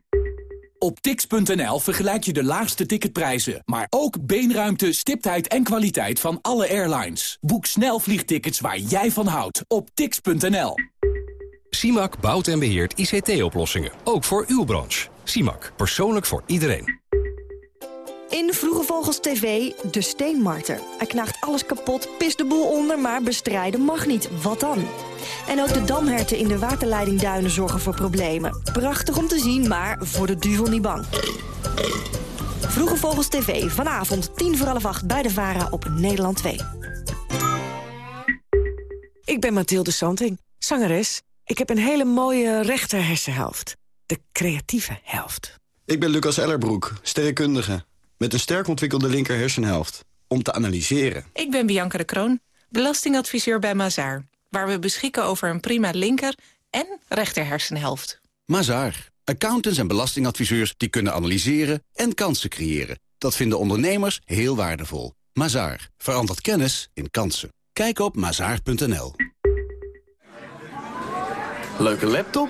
Op tix.nl vergelijk je de laagste ticketprijzen, maar ook beenruimte, stiptheid en kwaliteit van alle airlines. Boek snel vliegtickets waar jij van houdt op tix.nl. CIMAC bouwt en beheert ICT-oplossingen, ook voor uw branche. CIMAC, persoonlijk voor iedereen. In Vroege Vogels TV, de steenmarter. Hij knaagt alles kapot, pist de boel onder, maar bestrijden mag niet. Wat dan? En ook de damherten in de waterleidingduinen zorgen voor problemen. Prachtig om te zien, maar voor de duvel niet bang. Vroege Vogels TV, vanavond tien voor half acht bij de VARA op Nederland 2. Ik ben Mathilde Santing, zangeres. Ik heb een hele mooie rechter hersenhelft. De creatieve helft. Ik ben Lucas Ellerbroek, sterrenkundige. Met een sterk ontwikkelde linker hersenhelft. Om te analyseren. Ik ben Bianca de Kroon, belastingadviseur bij Mazaar. Waar we beschikken over een prima linker en rechter hersenhelft. Mazaar. Accountants en belastingadviseurs die kunnen analyseren en kansen creëren. Dat vinden ondernemers heel waardevol. Mazaar. Verandert kennis in kansen. Kijk op mazaar.nl. Leuke laptop?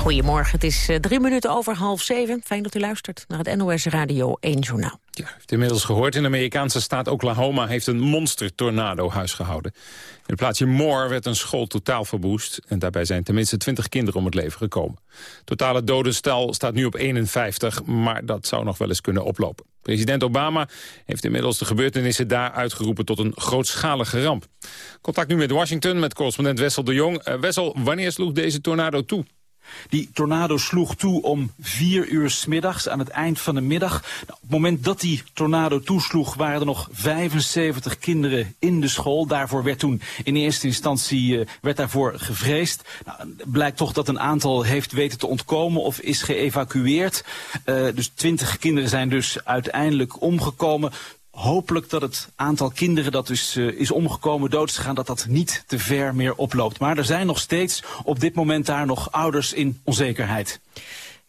Goedemorgen, het is uh, drie minuten over half zeven. Fijn dat u luistert naar het NOS Radio 1 Journaal. Ja, u heeft inmiddels gehoord, in de Amerikaanse staat Oklahoma... heeft een monster-tornado huisgehouden. In het plaatsje Moore werd een school totaal verwoest... en daarbij zijn tenminste 20 kinderen om het leven gekomen. Totale dodenstal staat nu op 51, maar dat zou nog wel eens kunnen oplopen. President Obama heeft inmiddels de gebeurtenissen daar uitgeroepen tot een grootschalige ramp. Contact nu met Washington, met correspondent Wessel de Jong. Uh, Wessel, wanneer sloeg deze tornado toe? Die tornado sloeg toe om vier uur middags aan het eind van de middag. Nou, op het moment dat die tornado toesloeg waren er nog 75 kinderen in de school. Daarvoor werd toen in eerste instantie uh, werd daarvoor gevreesd. Nou, blijkt toch dat een aantal heeft weten te ontkomen of is geëvacueerd. Uh, dus 20 kinderen zijn dus uiteindelijk omgekomen hopelijk dat het aantal kinderen dat dus uh, is omgekomen, dood is gegaan, dat dat niet te ver meer oploopt. Maar er zijn nog steeds op dit moment daar nog ouders in onzekerheid.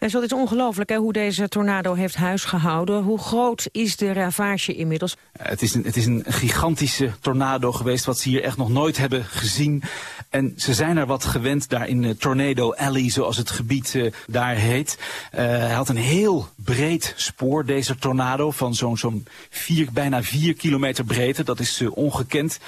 Het is ongelooflijk hoe deze tornado heeft huisgehouden. Hoe groot is de ravage inmiddels? Het is, een, het is een gigantische tornado geweest, wat ze hier echt nog nooit hebben gezien. En ze zijn er wat gewend daar in uh, Tornado Alley, zoals het gebied uh, daar heet. Hij had een heel breed spoor, deze tornado, van zo'n zo'n bijna vier kilometer breedte. Dat is ongekend.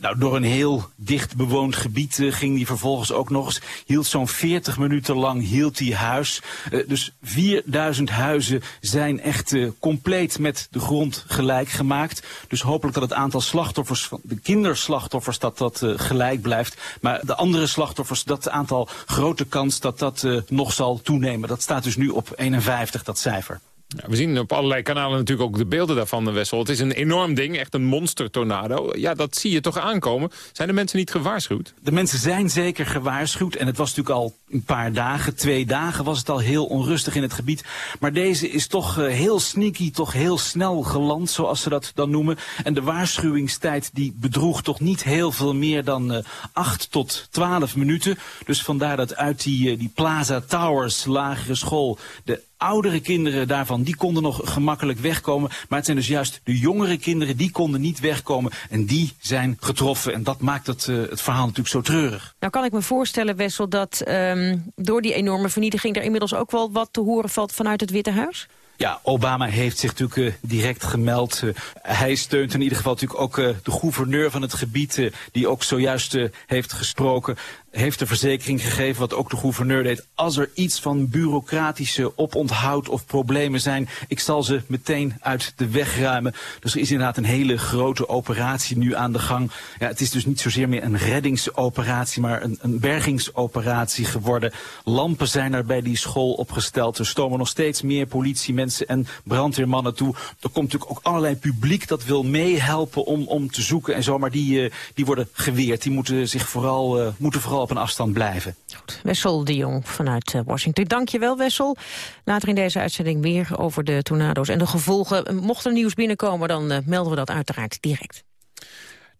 nou, door een heel dicht bewoond gebied ging hij vervolgens ook nog eens. Hield zo'n 40 minuten lang hield hij huis. Dus 4000 huizen zijn echt compleet met de grond gelijk gemaakt. Dus hopelijk dat het aantal slachtoffers, de kinderslachtoffers, dat dat gelijk blijft. Maar de andere slachtoffers, dat aantal grote kans dat dat nog zal toenemen. Dat staat dus nu op 51, dat cijfer. We zien op allerlei kanalen natuurlijk ook de beelden daarvan, de Wessel. Het is een enorm ding, echt een monstertornado. Ja, dat zie je toch aankomen. Zijn de mensen niet gewaarschuwd? De mensen zijn zeker gewaarschuwd. En het was natuurlijk al een paar dagen, twee dagen was het al heel onrustig in het gebied. Maar deze is toch uh, heel sneaky, toch heel snel geland, zoals ze dat dan noemen. En de waarschuwingstijd die bedroeg toch niet heel veel meer dan uh, 8 tot 12 minuten. Dus vandaar dat uit die, die Plaza Towers lagere school de oudere kinderen daarvan, die konden nog gemakkelijk wegkomen. Maar het zijn dus juist de jongere kinderen, die konden niet wegkomen. En die zijn getroffen. En dat maakt het, uh, het verhaal natuurlijk zo treurig. Nou kan ik me voorstellen, Wessel, dat um, door die enorme vernietiging... er inmiddels ook wel wat te horen valt vanuit het Witte Huis? Ja, Obama heeft zich natuurlijk uh, direct gemeld. Uh, hij steunt in ieder geval natuurlijk ook uh, de gouverneur van het gebied... die ook zojuist heeft gesproken heeft de verzekering gegeven, wat ook de gouverneur deed... als er iets van bureaucratische oponthoud of problemen zijn... ik zal ze meteen uit de weg ruimen. Dus er is inderdaad een hele grote operatie nu aan de gang. Ja, het is dus niet zozeer meer een reddingsoperatie... maar een, een bergingsoperatie geworden. Lampen zijn er bij die school opgesteld. Er stomen nog steeds meer politiemensen en brandweermannen toe. Er komt natuurlijk ook allerlei publiek dat wil meehelpen om, om te zoeken en zo. Maar die, uh, die worden geweerd. Die moeten zich vooral, uh, moeten vooral op een afstand blijven. Goed. Wessel de Jong vanuit Washington. Dank je wel, Wessel. Later in deze uitzending meer over de tornado's en de gevolgen. Mocht er nieuws binnenkomen, dan uh, melden we dat uiteraard direct.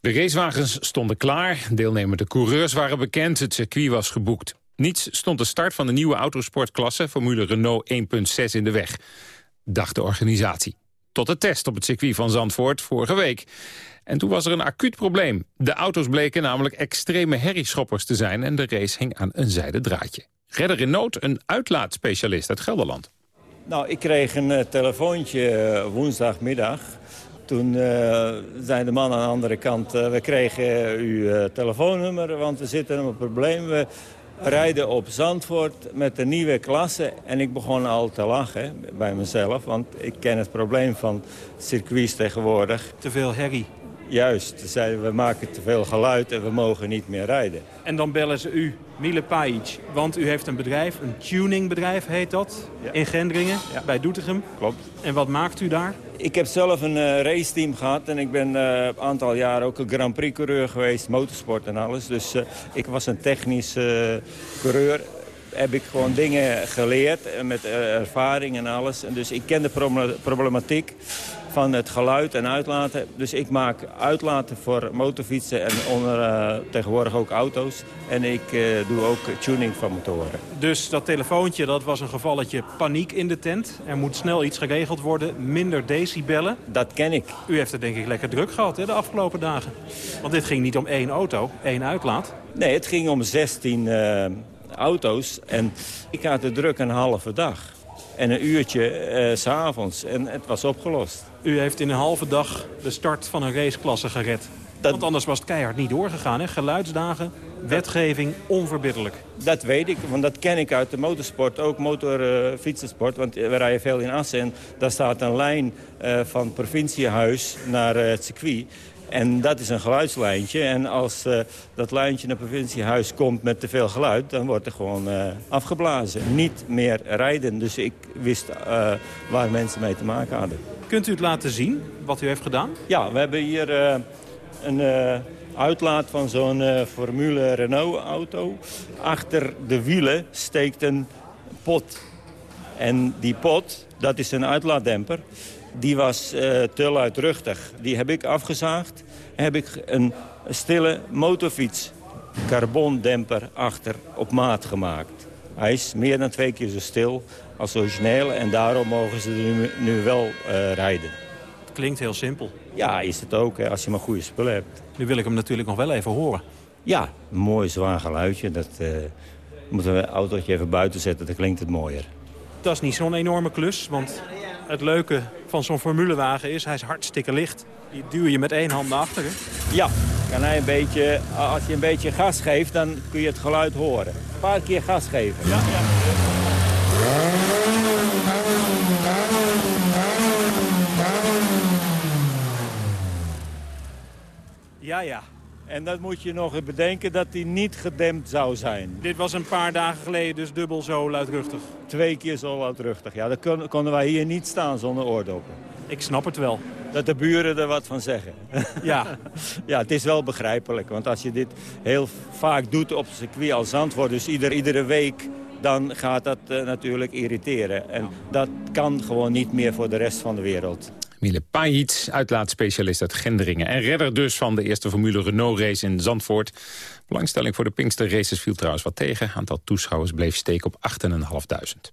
De racewagens stonden klaar. Deelnemende coureurs waren bekend. Het circuit was geboekt. Niets stond de start van de nieuwe autosportklasse... Formule Renault 1.6 in de weg, dacht de organisatie. Tot de test op het circuit van Zandvoort vorige week. En toen was er een acuut probleem. De auto's bleken namelijk extreme herrieschoppers te zijn... en de race hing aan een zijden draadje. Redder in nood, een uitlaatspecialist uit Gelderland. Nou, ik kreeg een uh, telefoontje uh, woensdagmiddag. Toen uh, zei de man aan de andere kant... we kregen uw telefoonnummer, want er zit een probleem. We rijden op Zandvoort met de nieuwe klasse. En ik begon al te lachen bij mezelf, want ik ken het probleem van circuits tegenwoordig. Te veel herrie. Juist, ze zeiden we maken te veel geluid en we mogen niet meer rijden. En dan bellen ze u, Mile Pajic, want u heeft een bedrijf, een tuningbedrijf heet dat, ja. in Gendringen, ja. bij Doetinchem. Klopt. En wat maakt u daar? Ik heb zelf een uh, raceteam gehad en ik ben uh, een aantal jaar ook een Grand Prix coureur geweest, motorsport en alles. Dus uh, ik was een technisch coureur heb ik gewoon dingen geleerd met ervaring en alles. En dus ik ken de problematiek van het geluid en uitlaten. Dus ik maak uitlaten voor motorfietsen en onder, uh, tegenwoordig ook auto's. En ik uh, doe ook tuning van motoren. Dus dat telefoontje, dat was een gevalletje paniek in de tent. Er moet snel iets geregeld worden, minder decibellen. Dat ken ik. U heeft het denk ik lekker druk gehad hè, de afgelopen dagen. Want dit ging niet om één auto, één uitlaat. Nee, het ging om 16 uh, auto's. En ik had de druk een halve dag. En een uurtje uh, s'avonds. En het was opgelost. U heeft in een halve dag de start van een raceklasse gered. Dat... Want anders was het keihard niet doorgegaan. Hè? Geluidsdagen, wetgeving, onverbiddelijk. Dat weet ik, want dat ken ik uit de motorsport. Ook motorfietsensport, uh, want we rijden veel in Assen. En daar staat een lijn uh, van provinciehuis naar het circuit. En dat is een geluidslijntje. En als uh, dat lijntje naar provinciehuis komt met te veel geluid... dan wordt er gewoon uh, afgeblazen. Niet meer rijden. Dus ik wist uh, waar mensen mee te maken hadden. Kunt u het laten zien, wat u heeft gedaan? Ja, we hebben hier een uitlaat van zo'n Formule Renault-auto. Achter de wielen steekt een pot. En die pot, dat is een uitlaatdemper die was te luidruchtig. Die heb ik afgezaagd. Heb ik een stille motorfiets carbondemper achter op maat gemaakt. Hij is meer dan twee keer zo stil als origineel en daarom mogen ze nu, nu wel uh, rijden. Het klinkt heel simpel. Ja, is het ook, hè, als je maar goede spullen hebt. Nu wil ik hem natuurlijk nog wel even horen. Ja, een mooi zwaar geluidje. Dat uh, moeten we het autootje even buiten zetten, dan klinkt het mooier. Dat is niet zo'n enorme klus, want het leuke van zo'n formulewagen is, hij is hartstikke licht. Die duw je met één hand naar achteren. Ja, kan hij een beetje, als je een beetje gas geeft, dan kun je het geluid horen. Een paar keer gas geven. Ja, ja. Ja, ja. En dan moet je nog bedenken dat hij niet gedempt zou zijn. Dit was een paar dagen geleden dus dubbel zo luidruchtig? Twee keer zo luidruchtig, ja. Dan konden wij hier niet staan zonder oordoppen. Ik snap het wel. Dat de buren er wat van zeggen. Ja. ja, het is wel begrijpelijk. Want als je dit heel vaak doet op circuit als Zandvoort... dus ieder, iedere week dan gaat dat uh, natuurlijk irriteren. En dat kan gewoon niet meer voor de rest van de wereld. Mile Pajic, uitlaatspecialist uit Gendringen. En redder dus van de eerste Formule Renault-race in Zandvoort. Belangstelling voor de Pinkster Races viel trouwens wat tegen. Aantal toeschouwers bleef steken op 8.500.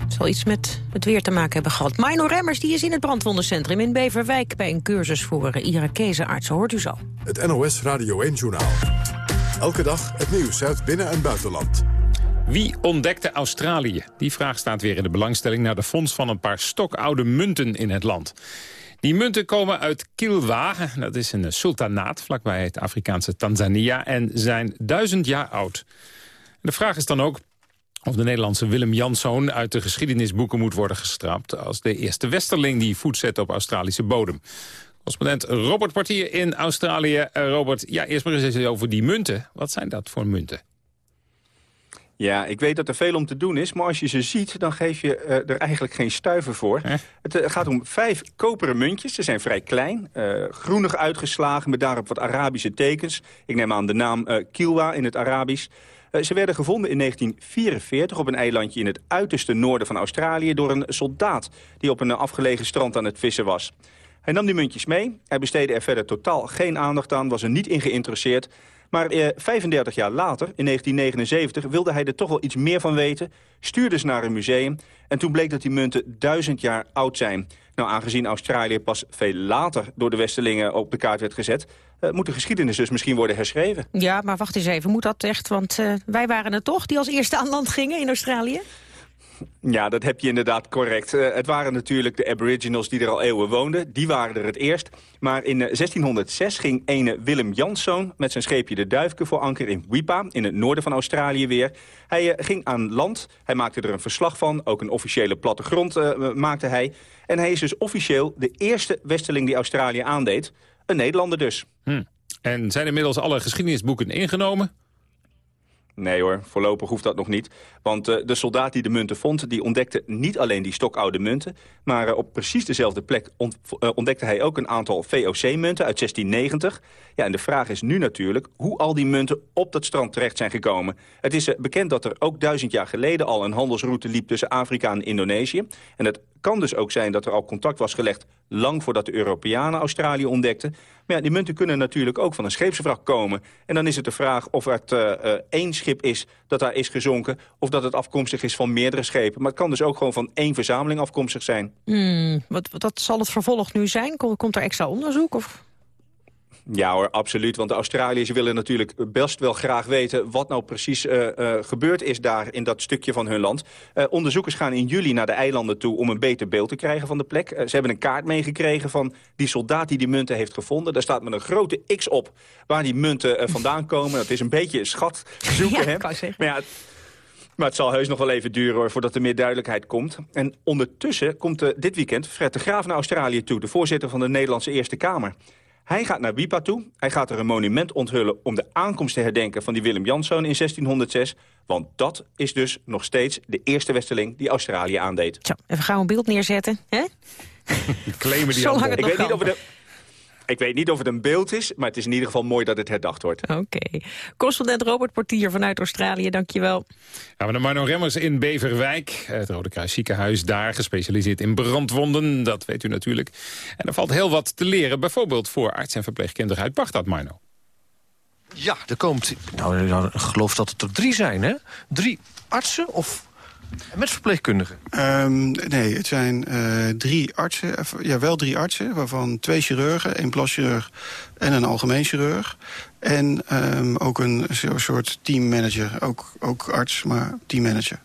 Het zal iets met het weer te maken hebben gehad. Mino Remmers die is in het brandwondencentrum in Beverwijk... bij een cursus voor Irakese artsen. Hoort u zo. Het NOS Radio 1-journaal. Elke dag het nieuws uit binnen- en buitenland. Wie ontdekte Australië? Die vraag staat weer in de belangstelling... naar de fonds van een paar stokoude munten in het land. Die munten komen uit Kilwa, dat is een sultanaat... vlakbij het Afrikaanse Tanzania, en zijn duizend jaar oud. De vraag is dan ook of de Nederlandse Willem Janszoon uit de geschiedenisboeken moet worden gestrapt... als de eerste westerling die voet zet op Australische bodem. Correspondent Robert Portier in Australië. Uh, Robert, ja, eerst maar eens over die munten. Wat zijn dat voor munten? Ja, ik weet dat er veel om te doen is, maar als je ze ziet... dan geef je uh, er eigenlijk geen stuiver voor. Eh? Het uh, gaat om vijf koperen muntjes. Ze zijn vrij klein, uh, groenig uitgeslagen... met daarop wat Arabische tekens. Ik neem aan de naam Kilwa in het Arabisch. ze werden gevonden in 1944 op een eilandje in het uiterste noorden van Australië... door een soldaat die op een afgelegen strand aan het vissen was. Hij nam die muntjes mee. Hij besteedde er verder totaal geen aandacht aan, was er niet in geïnteresseerd... Maar eh, 35 jaar later, in 1979, wilde hij er toch wel iets meer van weten. Stuurde ze naar een museum. En toen bleek dat die munten duizend jaar oud zijn. Nou, aangezien Australië pas veel later door de Westerlingen op de kaart werd gezet... Uh, moet de geschiedenis dus misschien worden herschreven. Ja, maar wacht eens even, moet dat echt? Want uh, wij waren het toch die als eerste aan land gingen in Australië? Ja, dat heb je inderdaad correct. Uh, het waren natuurlijk de aboriginals die er al eeuwen woonden. Die waren er het eerst. Maar in uh, 1606 ging ene Willem Janszoon met zijn scheepje de Duifke voor anker in Wipa, in het noorden van Australië weer. Hij uh, ging aan land, hij maakte er een verslag van, ook een officiële plattegrond maakte hij. En hij is dus officieel de eerste westerling die Australië aandeed. Een Nederlander dus. Hm. En zijn inmiddels alle geschiedenisboeken ingenomen? Nee hoor, voorlopig hoeft dat nog niet. Want uh, de soldaat die de munten vond, die ontdekte niet alleen die stokoude munten... maar uh, op precies dezelfde plek uh, ontdekte hij ook een aantal VOC-munten uit 1690. Ja, en de vraag is nu natuurlijk hoe al die munten op dat strand terecht zijn gekomen. Het is bekend dat er ook duizend jaar geleden al een handelsroute liep tussen Afrika en Indonesië. En het kan dus ook zijn dat er al contact was gelegd lang voordat de Europeanen Australië ontdekten. Maar ja, die munten kunnen natuurlijk ook van een scheepswrak komen. En dan is het de vraag of het uh, uh, één schip is dat daar is gezonken... of dat het afkomstig is van meerdere schepen. Maar het kan dus ook gewoon van één verzameling afkomstig zijn. Hmm, wat, wat zal het vervolg nu zijn? Komt, komt er extra onderzoek? Of? Ja hoor, absoluut. Want de Australiërs willen natuurlijk best wel graag weten... wat nou precies uh, uh, gebeurd is daar in dat stukje van hun land. Uh, onderzoekers gaan in juli naar de eilanden toe om een beter beeld te krijgen van de plek. ze hebben een kaart meegekregen van die soldaat die die munten heeft gevonden. Daar staat met een grote X op waar die munten vandaan komen. Dat is een beetje een schat zoeken. Ja, hè? Maar ja, maar het zal heus nog wel even duren hoor, voordat er meer duidelijkheid komt. En ondertussen komt uh, dit weekend Fred de Graaf naar Australië toe... de voorzitter van de Nederlandse Eerste Kamer. Hij gaat naar Wipa toe. Hij gaat er een monument onthullen om de aankomst te herdenken... van die Willem Janszoon in 1606. Want dat is dus nog steeds de eerste westerling die Australië aandeed. Zo, even gauw een beeld neerzetten. Hè? Claimen die Zolang het Ik weet niet of het... een- Ik weet niet of het een beeld is, maar het is in ieder geval mooi dat het herdacht wordt. Oké. Correspondent Robert Portier vanuit Australië, dankjewel. Gaan we naar Marno Remmers in Beverwijk. Het Rode Kruis ziekenhuis daar, gespecialiseerd in brandwonden. Dat weet u natuurlijk. En er valt heel wat te leren. Bijvoorbeeld voor arts- en verpleegkundigen uit Bagdad, Marno. Ja, er komt... Nou, nou, ik geloof dat het er drie zijn, hè? Drie artsen of... Met verpleegkundigen? Ehm, nee, het zijn eh, drie artsen, eh, ja, wel drie artsen, waarvan twee chirurgen, een plaschirurg en een algemeen chirurg. En ehm, ook een soort teammanager, ook, ook arts, maar teammanager.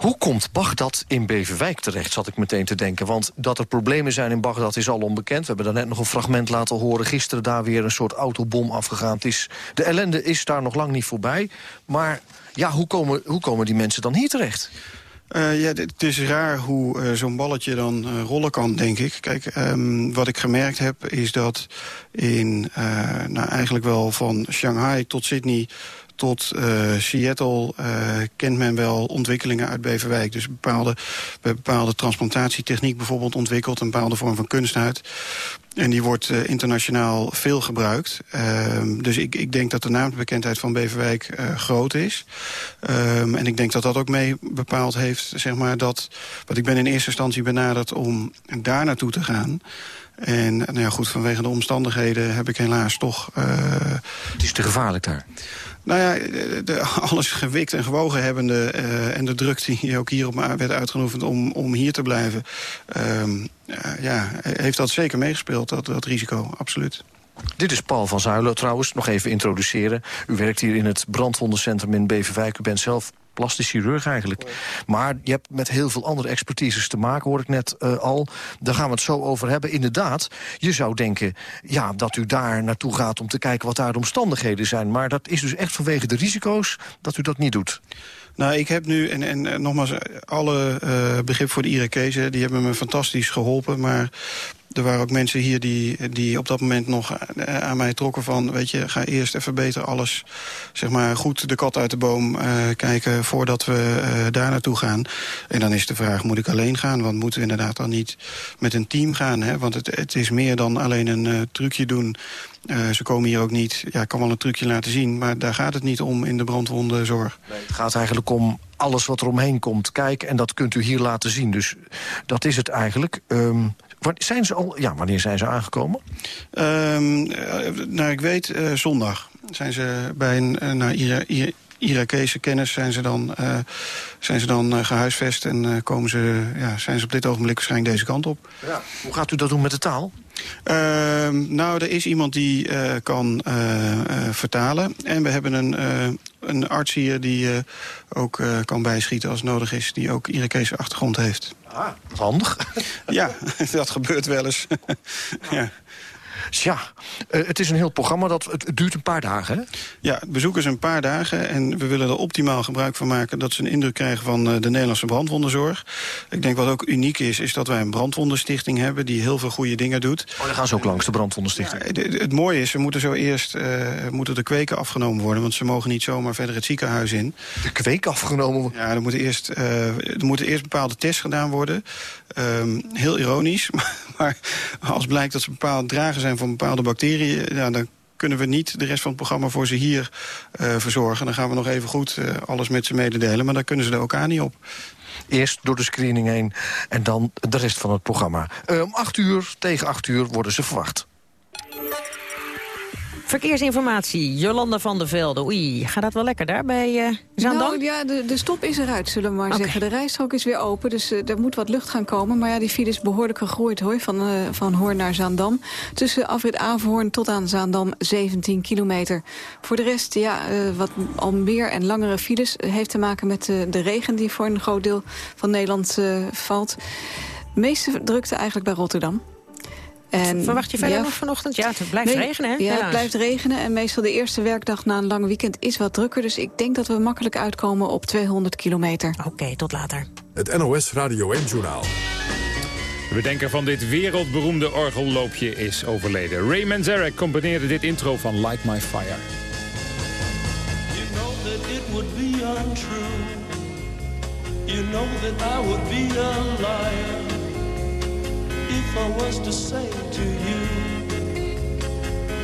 Hoe komt Bagdad in Beverwijk terecht, zat ik meteen te denken. Want dat er problemen zijn in Bagdad is al onbekend. We hebben net nog een fragment laten horen. Gisteren daar weer een soort autobom afgegaan. Is, de ellende is daar nog lang niet voorbij. Maar ja, hoe komen, hoe komen die mensen dan hier terecht? Eh, ja, het is raar hoe eh, zo'n balletje dan eh, rollen kan, denk ik. Kijk, ehm, wat ik gemerkt heb is dat in, nou, eigenlijk wel van Shanghai tot Sydney tot eh, Seattle eh, kent men wel ontwikkelingen uit Beverwijk. Dus bepaalde, hebben bepaalde transplantatietechniek bijvoorbeeld ontwikkeld... een bepaalde vorm van kunsthuid. En die wordt eh, internationaal veel gebruikt. Ehm, dus ik, ik denk dat de naamsbekendheid van Beverwijk groot is. Ehm, en ik denk dat dat ook mee bepaald heeft, zeg maar, dat... Want ik ben in eerste instantie benaderd om daar naartoe te gaan... En nou ja, goed, vanwege de omstandigheden heb ik helaas toch... Het is te gevaarlijk daar. Nou ja, alles gewikt en gewogen hebbende... eh, en de druk die ook hier op me werd uitgeoefend om, om hier te blijven... ehm, eh, ja, heeft dat zeker meegespeeld, dat, dat risico, absoluut. Dit is Paul van Zuilen trouwens, nog even introduceren. U werkt hier in het brandwondencentrum in Beverwijk. U bent zelf plastisch chirurg eigenlijk. Maar je hebt met heel veel andere expertises te maken, hoor ik net eh, al. Daar gaan we het zo over hebben. Inderdaad, je zou denken ja, dat u daar naartoe gaat om te kijken wat daar de omstandigheden zijn. Maar dat is dus echt vanwege de risico's dat u dat niet doet. Nou, ik heb nu, en, en eh, nogmaals, alle eh, begrip voor de Irakezen... die hebben me fantastisch geholpen, maar... Er waren ook mensen hier die, die op dat moment nog eh, aan mij trokken van... weet je, ga eerst even beter alles, zeg maar, goed de kat uit de boom eh, kijken... voordat we eh, daar naartoe gaan. En dan is de vraag, moet ik alleen gaan? Want moeten we inderdaad dan niet met een team gaan? Hè? Want het, het is meer dan alleen een trucje doen. Ze komen hier ook niet, ja, ik kan wel een trucje laten zien... maar daar gaat het niet om in de brandwondenzorg. Het gaat eigenlijk om alles wat er omheen komt kijken. En dat kunt u hier laten zien. Dus dat is het eigenlijk. Wa- zijn ze al, ja, wanneer zijn ze aangekomen? Nou, ik weet, eh, zondag zijn ze bij een eh, naar Ira Ira- Irakese kennis zijn ze dan, zijn ze dan eh, gehuisvest en komen ze, ja, zijn ze op dit ogenblik waarschijnlijk deze kant op. Ja. Hoe gaat u dat doen met de taal? Ehm, nou, er is iemand die eh, kan eh, eh, vertalen. En we hebben een, een arts hier die ook kan bijschieten als nodig is. Die ook Irakese achtergrond heeft. Ah, handig. ja, dat gebeurt wel eens. ja. Tja, eh, het is een heel programma. Dat, het, duurt een paar dagen, hè? Ja, het bezoek is een paar dagen en we willen er optimaal gebruik van maken... dat ze een indruk krijgen van eh, de Nederlandse brandwondenzorg. Ik denk wat ook uniek is, is dat wij een brandwondenstichting hebben... die heel veel goede dingen doet. Oh, dan gaan ze ook langs de brandwondenstichting. Ja, de- de- het mooie is, ze moeten zo eerst eh, moeten de kweken afgenomen worden... want ze mogen niet zomaar verder het ziekenhuis in. De kweek afgenomen worden? Ja, er moeten eerst, er moeten eerst bepaalde tests gedaan worden. Ehm, heel ironisch, maar, maar als blijkt dat ze bepaald dragen zijn van bepaalde bacteriën... Ja, dan kunnen we niet de rest van het programma voor ze hier eh, verzorgen. Dan gaan we nog even goed eh, alles met ze mededelen, maar dan kunnen ze er elkaar niet op. Eerst door de screening heen en dan de rest van het programma. Eh, om acht uur, tegen acht uur, worden ze verwacht. Verkeersinformatie, Jolanda van der Velde. Oei, gaat dat wel lekker daar bij uh, Zaandam? Nou ja, de, de stop is eruit, zullen we maar zeggen. De rijstrook is weer open, dus uh, er moet wat lucht gaan komen. Maar ja, die file is behoorlijk gegroeid hoor, van, uh, van Hoorn naar Zaandam. Tussen afrit Averhoorn tot aan Zaandam 17 kilometer. Voor de rest, ja, wat al meer en langere files... heeft te maken met de regen die voor een groot deel van Nederland valt. De meeste drukte eigenlijk bij Rotterdam. En, Verwacht je verder nog vanochtend? Ja, het blijft regenen, hè? Ja, het blijft regenen. En meestal de eerste werkdag na een lang weekend is wat drukker. Dus ik denk dat we makkelijk uitkomen op 200 kilometer. Oké, tot later. Het NOS Radio 1 Journaal. De bedenker van dit wereldberoemde orgelloopje is overleden. Ray Manzarek componeerde dit intro van Light My Fire. You know that it would be untrue. You know that I would be a liar. If I was to say to you,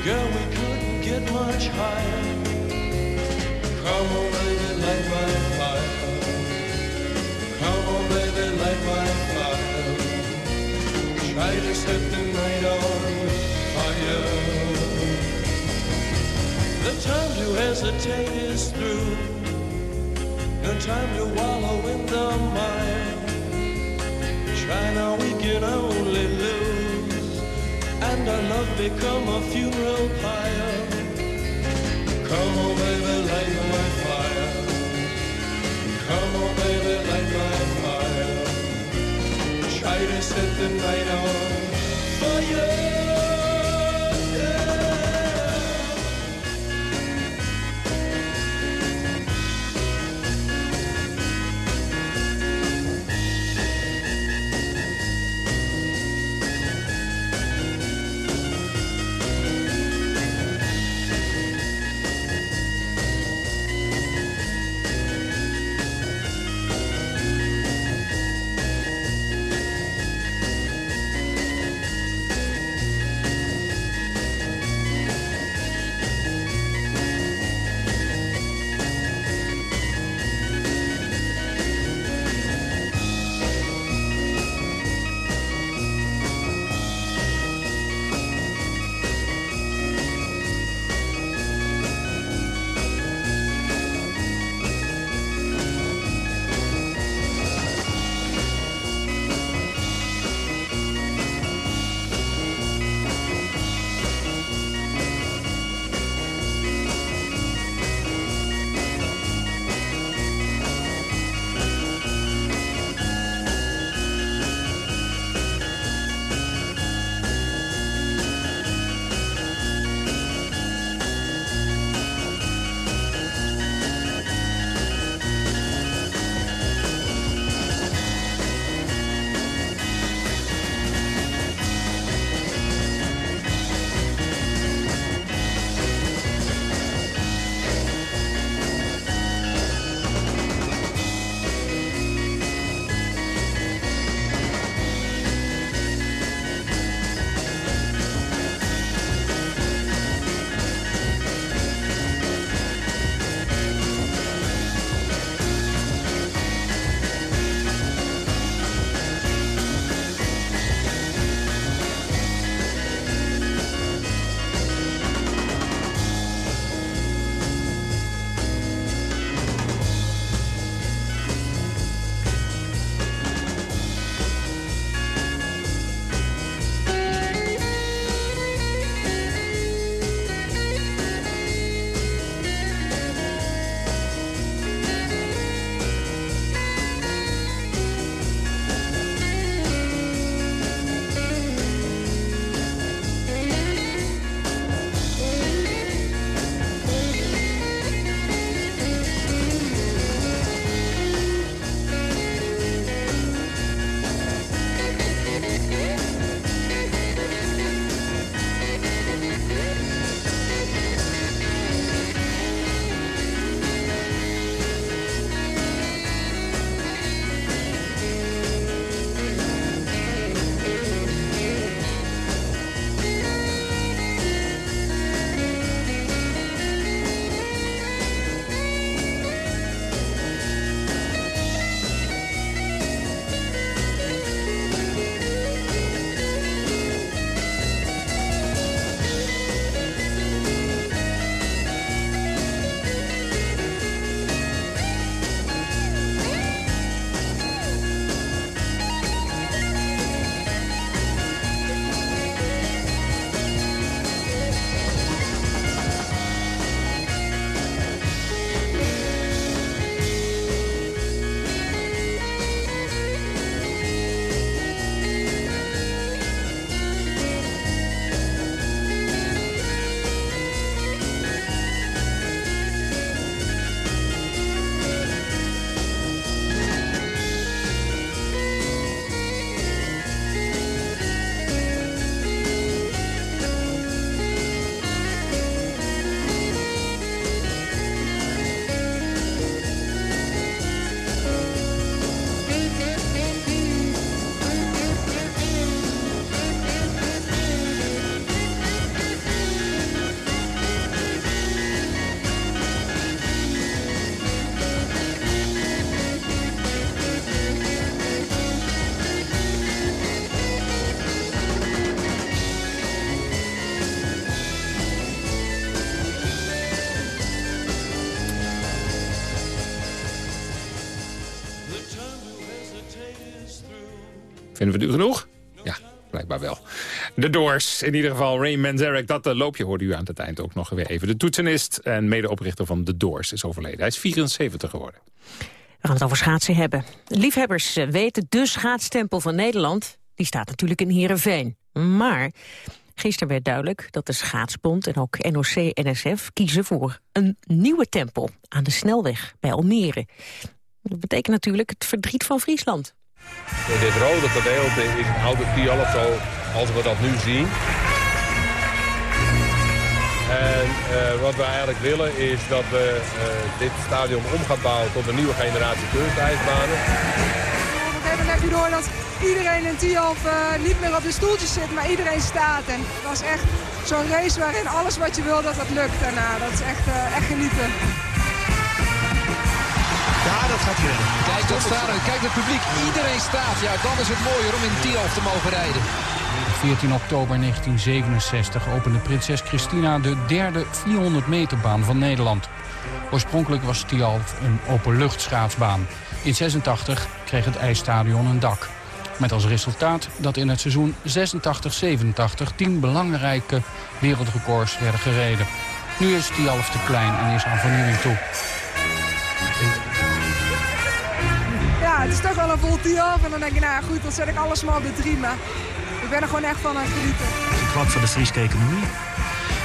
girl, we couldn't get much higher. Come on, baby, light my fire. Come on, baby, light my fire. Try to set the night on fire. The time to hesitate is through. No time to wallow in the mire. Try now, can only lose, and our love become a funeral pyre. Come on, baby, light my fire. Come on, baby, light my fire. Try to set the night on fire. Vinden we het u genoeg? Ja, blijkbaar wel. De Doors, in ieder geval Ray Manzarek. Dat uh, loopje hoorde u aan het eind ook nog weer even. De toetsenist en medeoprichter van The Doors is overleden. Hij is 74 geworden. We gaan het over schaatsen hebben. Liefhebbers eh, weten, de schaatstempel van Nederland... die staat natuurlijk in Heerenveen. Maar gisteren werd duidelijk dat de Schaatsbond en ook NOC-NSF... kiezen voor een nieuwe tempel aan de snelweg bij Almere. Dat betekent natuurlijk het verdriet van Friesland. Dit rode gedeelte is een oude Tialf zoals we dat nu zien. En uh, wat we eigenlijk willen is dat we uh, dit stadion om gaan bouwen tot een nieuwe generatie kunstijsbanen. We hebben net door dat iedereen in Tialf uh, niet meer op de stoeltjes zit, maar iedereen staat. En het was echt zo'n race waarin alles wat je wil, dat dat lukt daarna. Dat is echt, echt genieten. Dat gaat. Kijk dat staan. Kijk het publiek. Iedereen staat. Ja, dan is het mooier om in Tialf te mogen rijden. 14 oktober 1967 opende prinses Christina de derde 400 meter baan van Nederland. Oorspronkelijk was Tialf een openluchtschaatsbaan. In 86 kreeg het ijsstadion een dak. Met als resultaat dat in het seizoen 86-87 tien belangrijke wereldrecords werden gereden. Nu is Tialf te klein en is aan vernieuwing toe. Is toch wel een vol Tialf. En dan denk je, nou goed, dan zet ik alles maar op de drie. Maar ik ben er gewoon echt van aan het genieten. Het is kwart voor de Friese economie.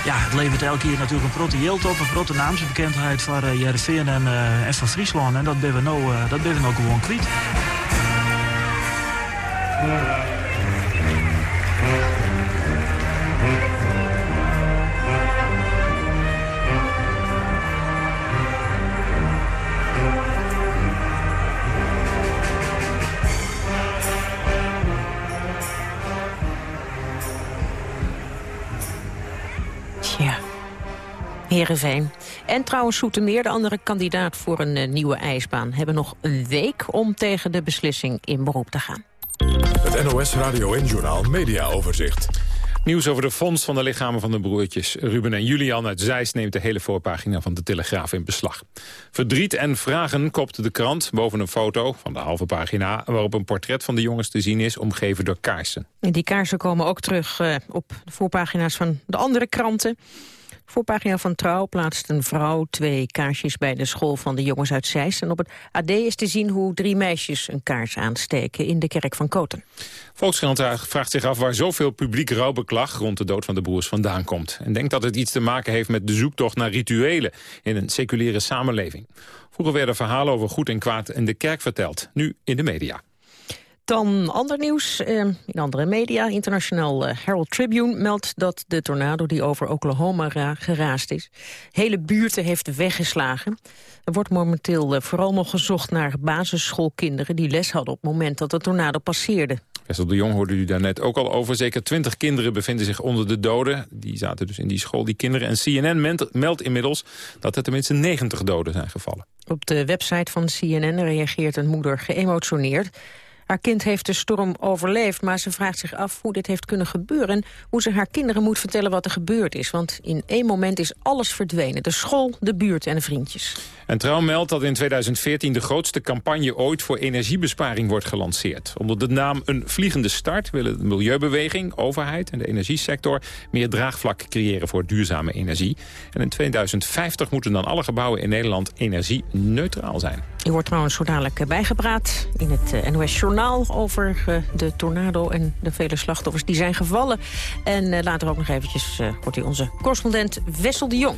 Ja, het levert elke keer natuurlijk een protte yield op, een protte naamsbekendheid voor uh, Jereveen en, uh, en van Friesland. En dat ben we nou, uh, dat ben we nou gewoon kwijt. Heerenveen. En trouwens Soetermeer, de andere kandidaat voor een uh, nieuwe ijsbaan... hebben nog een week om tegen de beslissing in beroep te gaan. Het NOS Radio en Journaal Media Overzicht. Nieuws over de fonds van de lichamen van de broertjes Ruben en Julian uit Zeist neemt de hele voorpagina van de Telegraaf in beslag. Verdriet en vragen kopt de krant boven een foto van de halve pagina... waarop een portret van de jongens te zien is, omgeven door kaarsen. En die kaarsen komen ook terug uh, op de voorpagina's van de andere kranten. Voorpagina van Trouw plaatst een vrouw twee kaarsjes bij de school van de jongens uit Zeist. En op het AD is te zien hoe drie meisjes een kaars aansteken in de kerk van Koten. Volkskrant vraagt zich af waar zoveel publiek rouwbeklag rond de dood van de broers vandaan komt. En denkt dat het iets te maken heeft met de zoektocht naar rituelen in een seculiere samenleving. Vroeger werden verhalen over goed en kwaad in de kerk verteld, nu in de media. Dan ander nieuws eh, in andere media. Internationaal eh, Herald Tribune meldt dat de tornado die over Oklahoma geraast is... hele buurten heeft weggeslagen. Er wordt momenteel eh, vooral nog gezocht naar basisschoolkinderen... die les hadden op het moment dat de tornado passeerde. Wessel de Jong hoorde u daarnet ook al over. Zeker twintig kinderen bevinden zich onder de doden. Die zaten dus in die school, die kinderen. En CNN meldt inmiddels dat er tenminste 90 doden zijn gevallen. Op de website van CNN reageert een moeder geëmotioneerd. Haar kind heeft de storm overleefd, maar ze vraagt zich af hoe dit heeft kunnen gebeuren... en hoe ze haar kinderen moet vertellen wat er gebeurd is. Want in één moment is alles verdwenen. De school, de buurt en de vriendjes. En Trouw meldt dat in 2014 de grootste campagne ooit voor energiebesparing wordt gelanceerd. Onder de naam Een Vliegende Start willen de milieubeweging, overheid en de energiesector meer draagvlak creëren voor duurzame energie. En in 2050 moeten dan alle gebouwen in Nederland energie-neutraal zijn. Je wordt trouwens zo dadelijk bijgepraat in het eh, NOS Journaal over eh, de tornado en de vele slachtoffers die zijn gevallen. En eh, later ook nog eventjes wordt hij onze correspondent Wessel de Jong.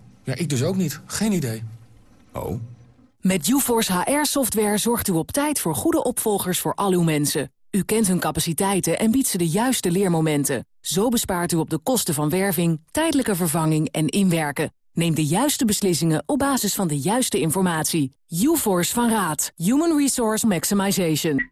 Ja, ik dus ook niet. Geen idee. Oh. Met UForce HR-software zorgt u op tijd voor goede opvolgers voor al uw mensen. U kent hun capaciteiten en biedt ze de juiste leermomenten. Zo bespaart u op de kosten van werving, tijdelijke vervanging en inwerken. Neem de juiste beslissingen op basis van de juiste informatie. UForce van Raad. Human Resource Maximization.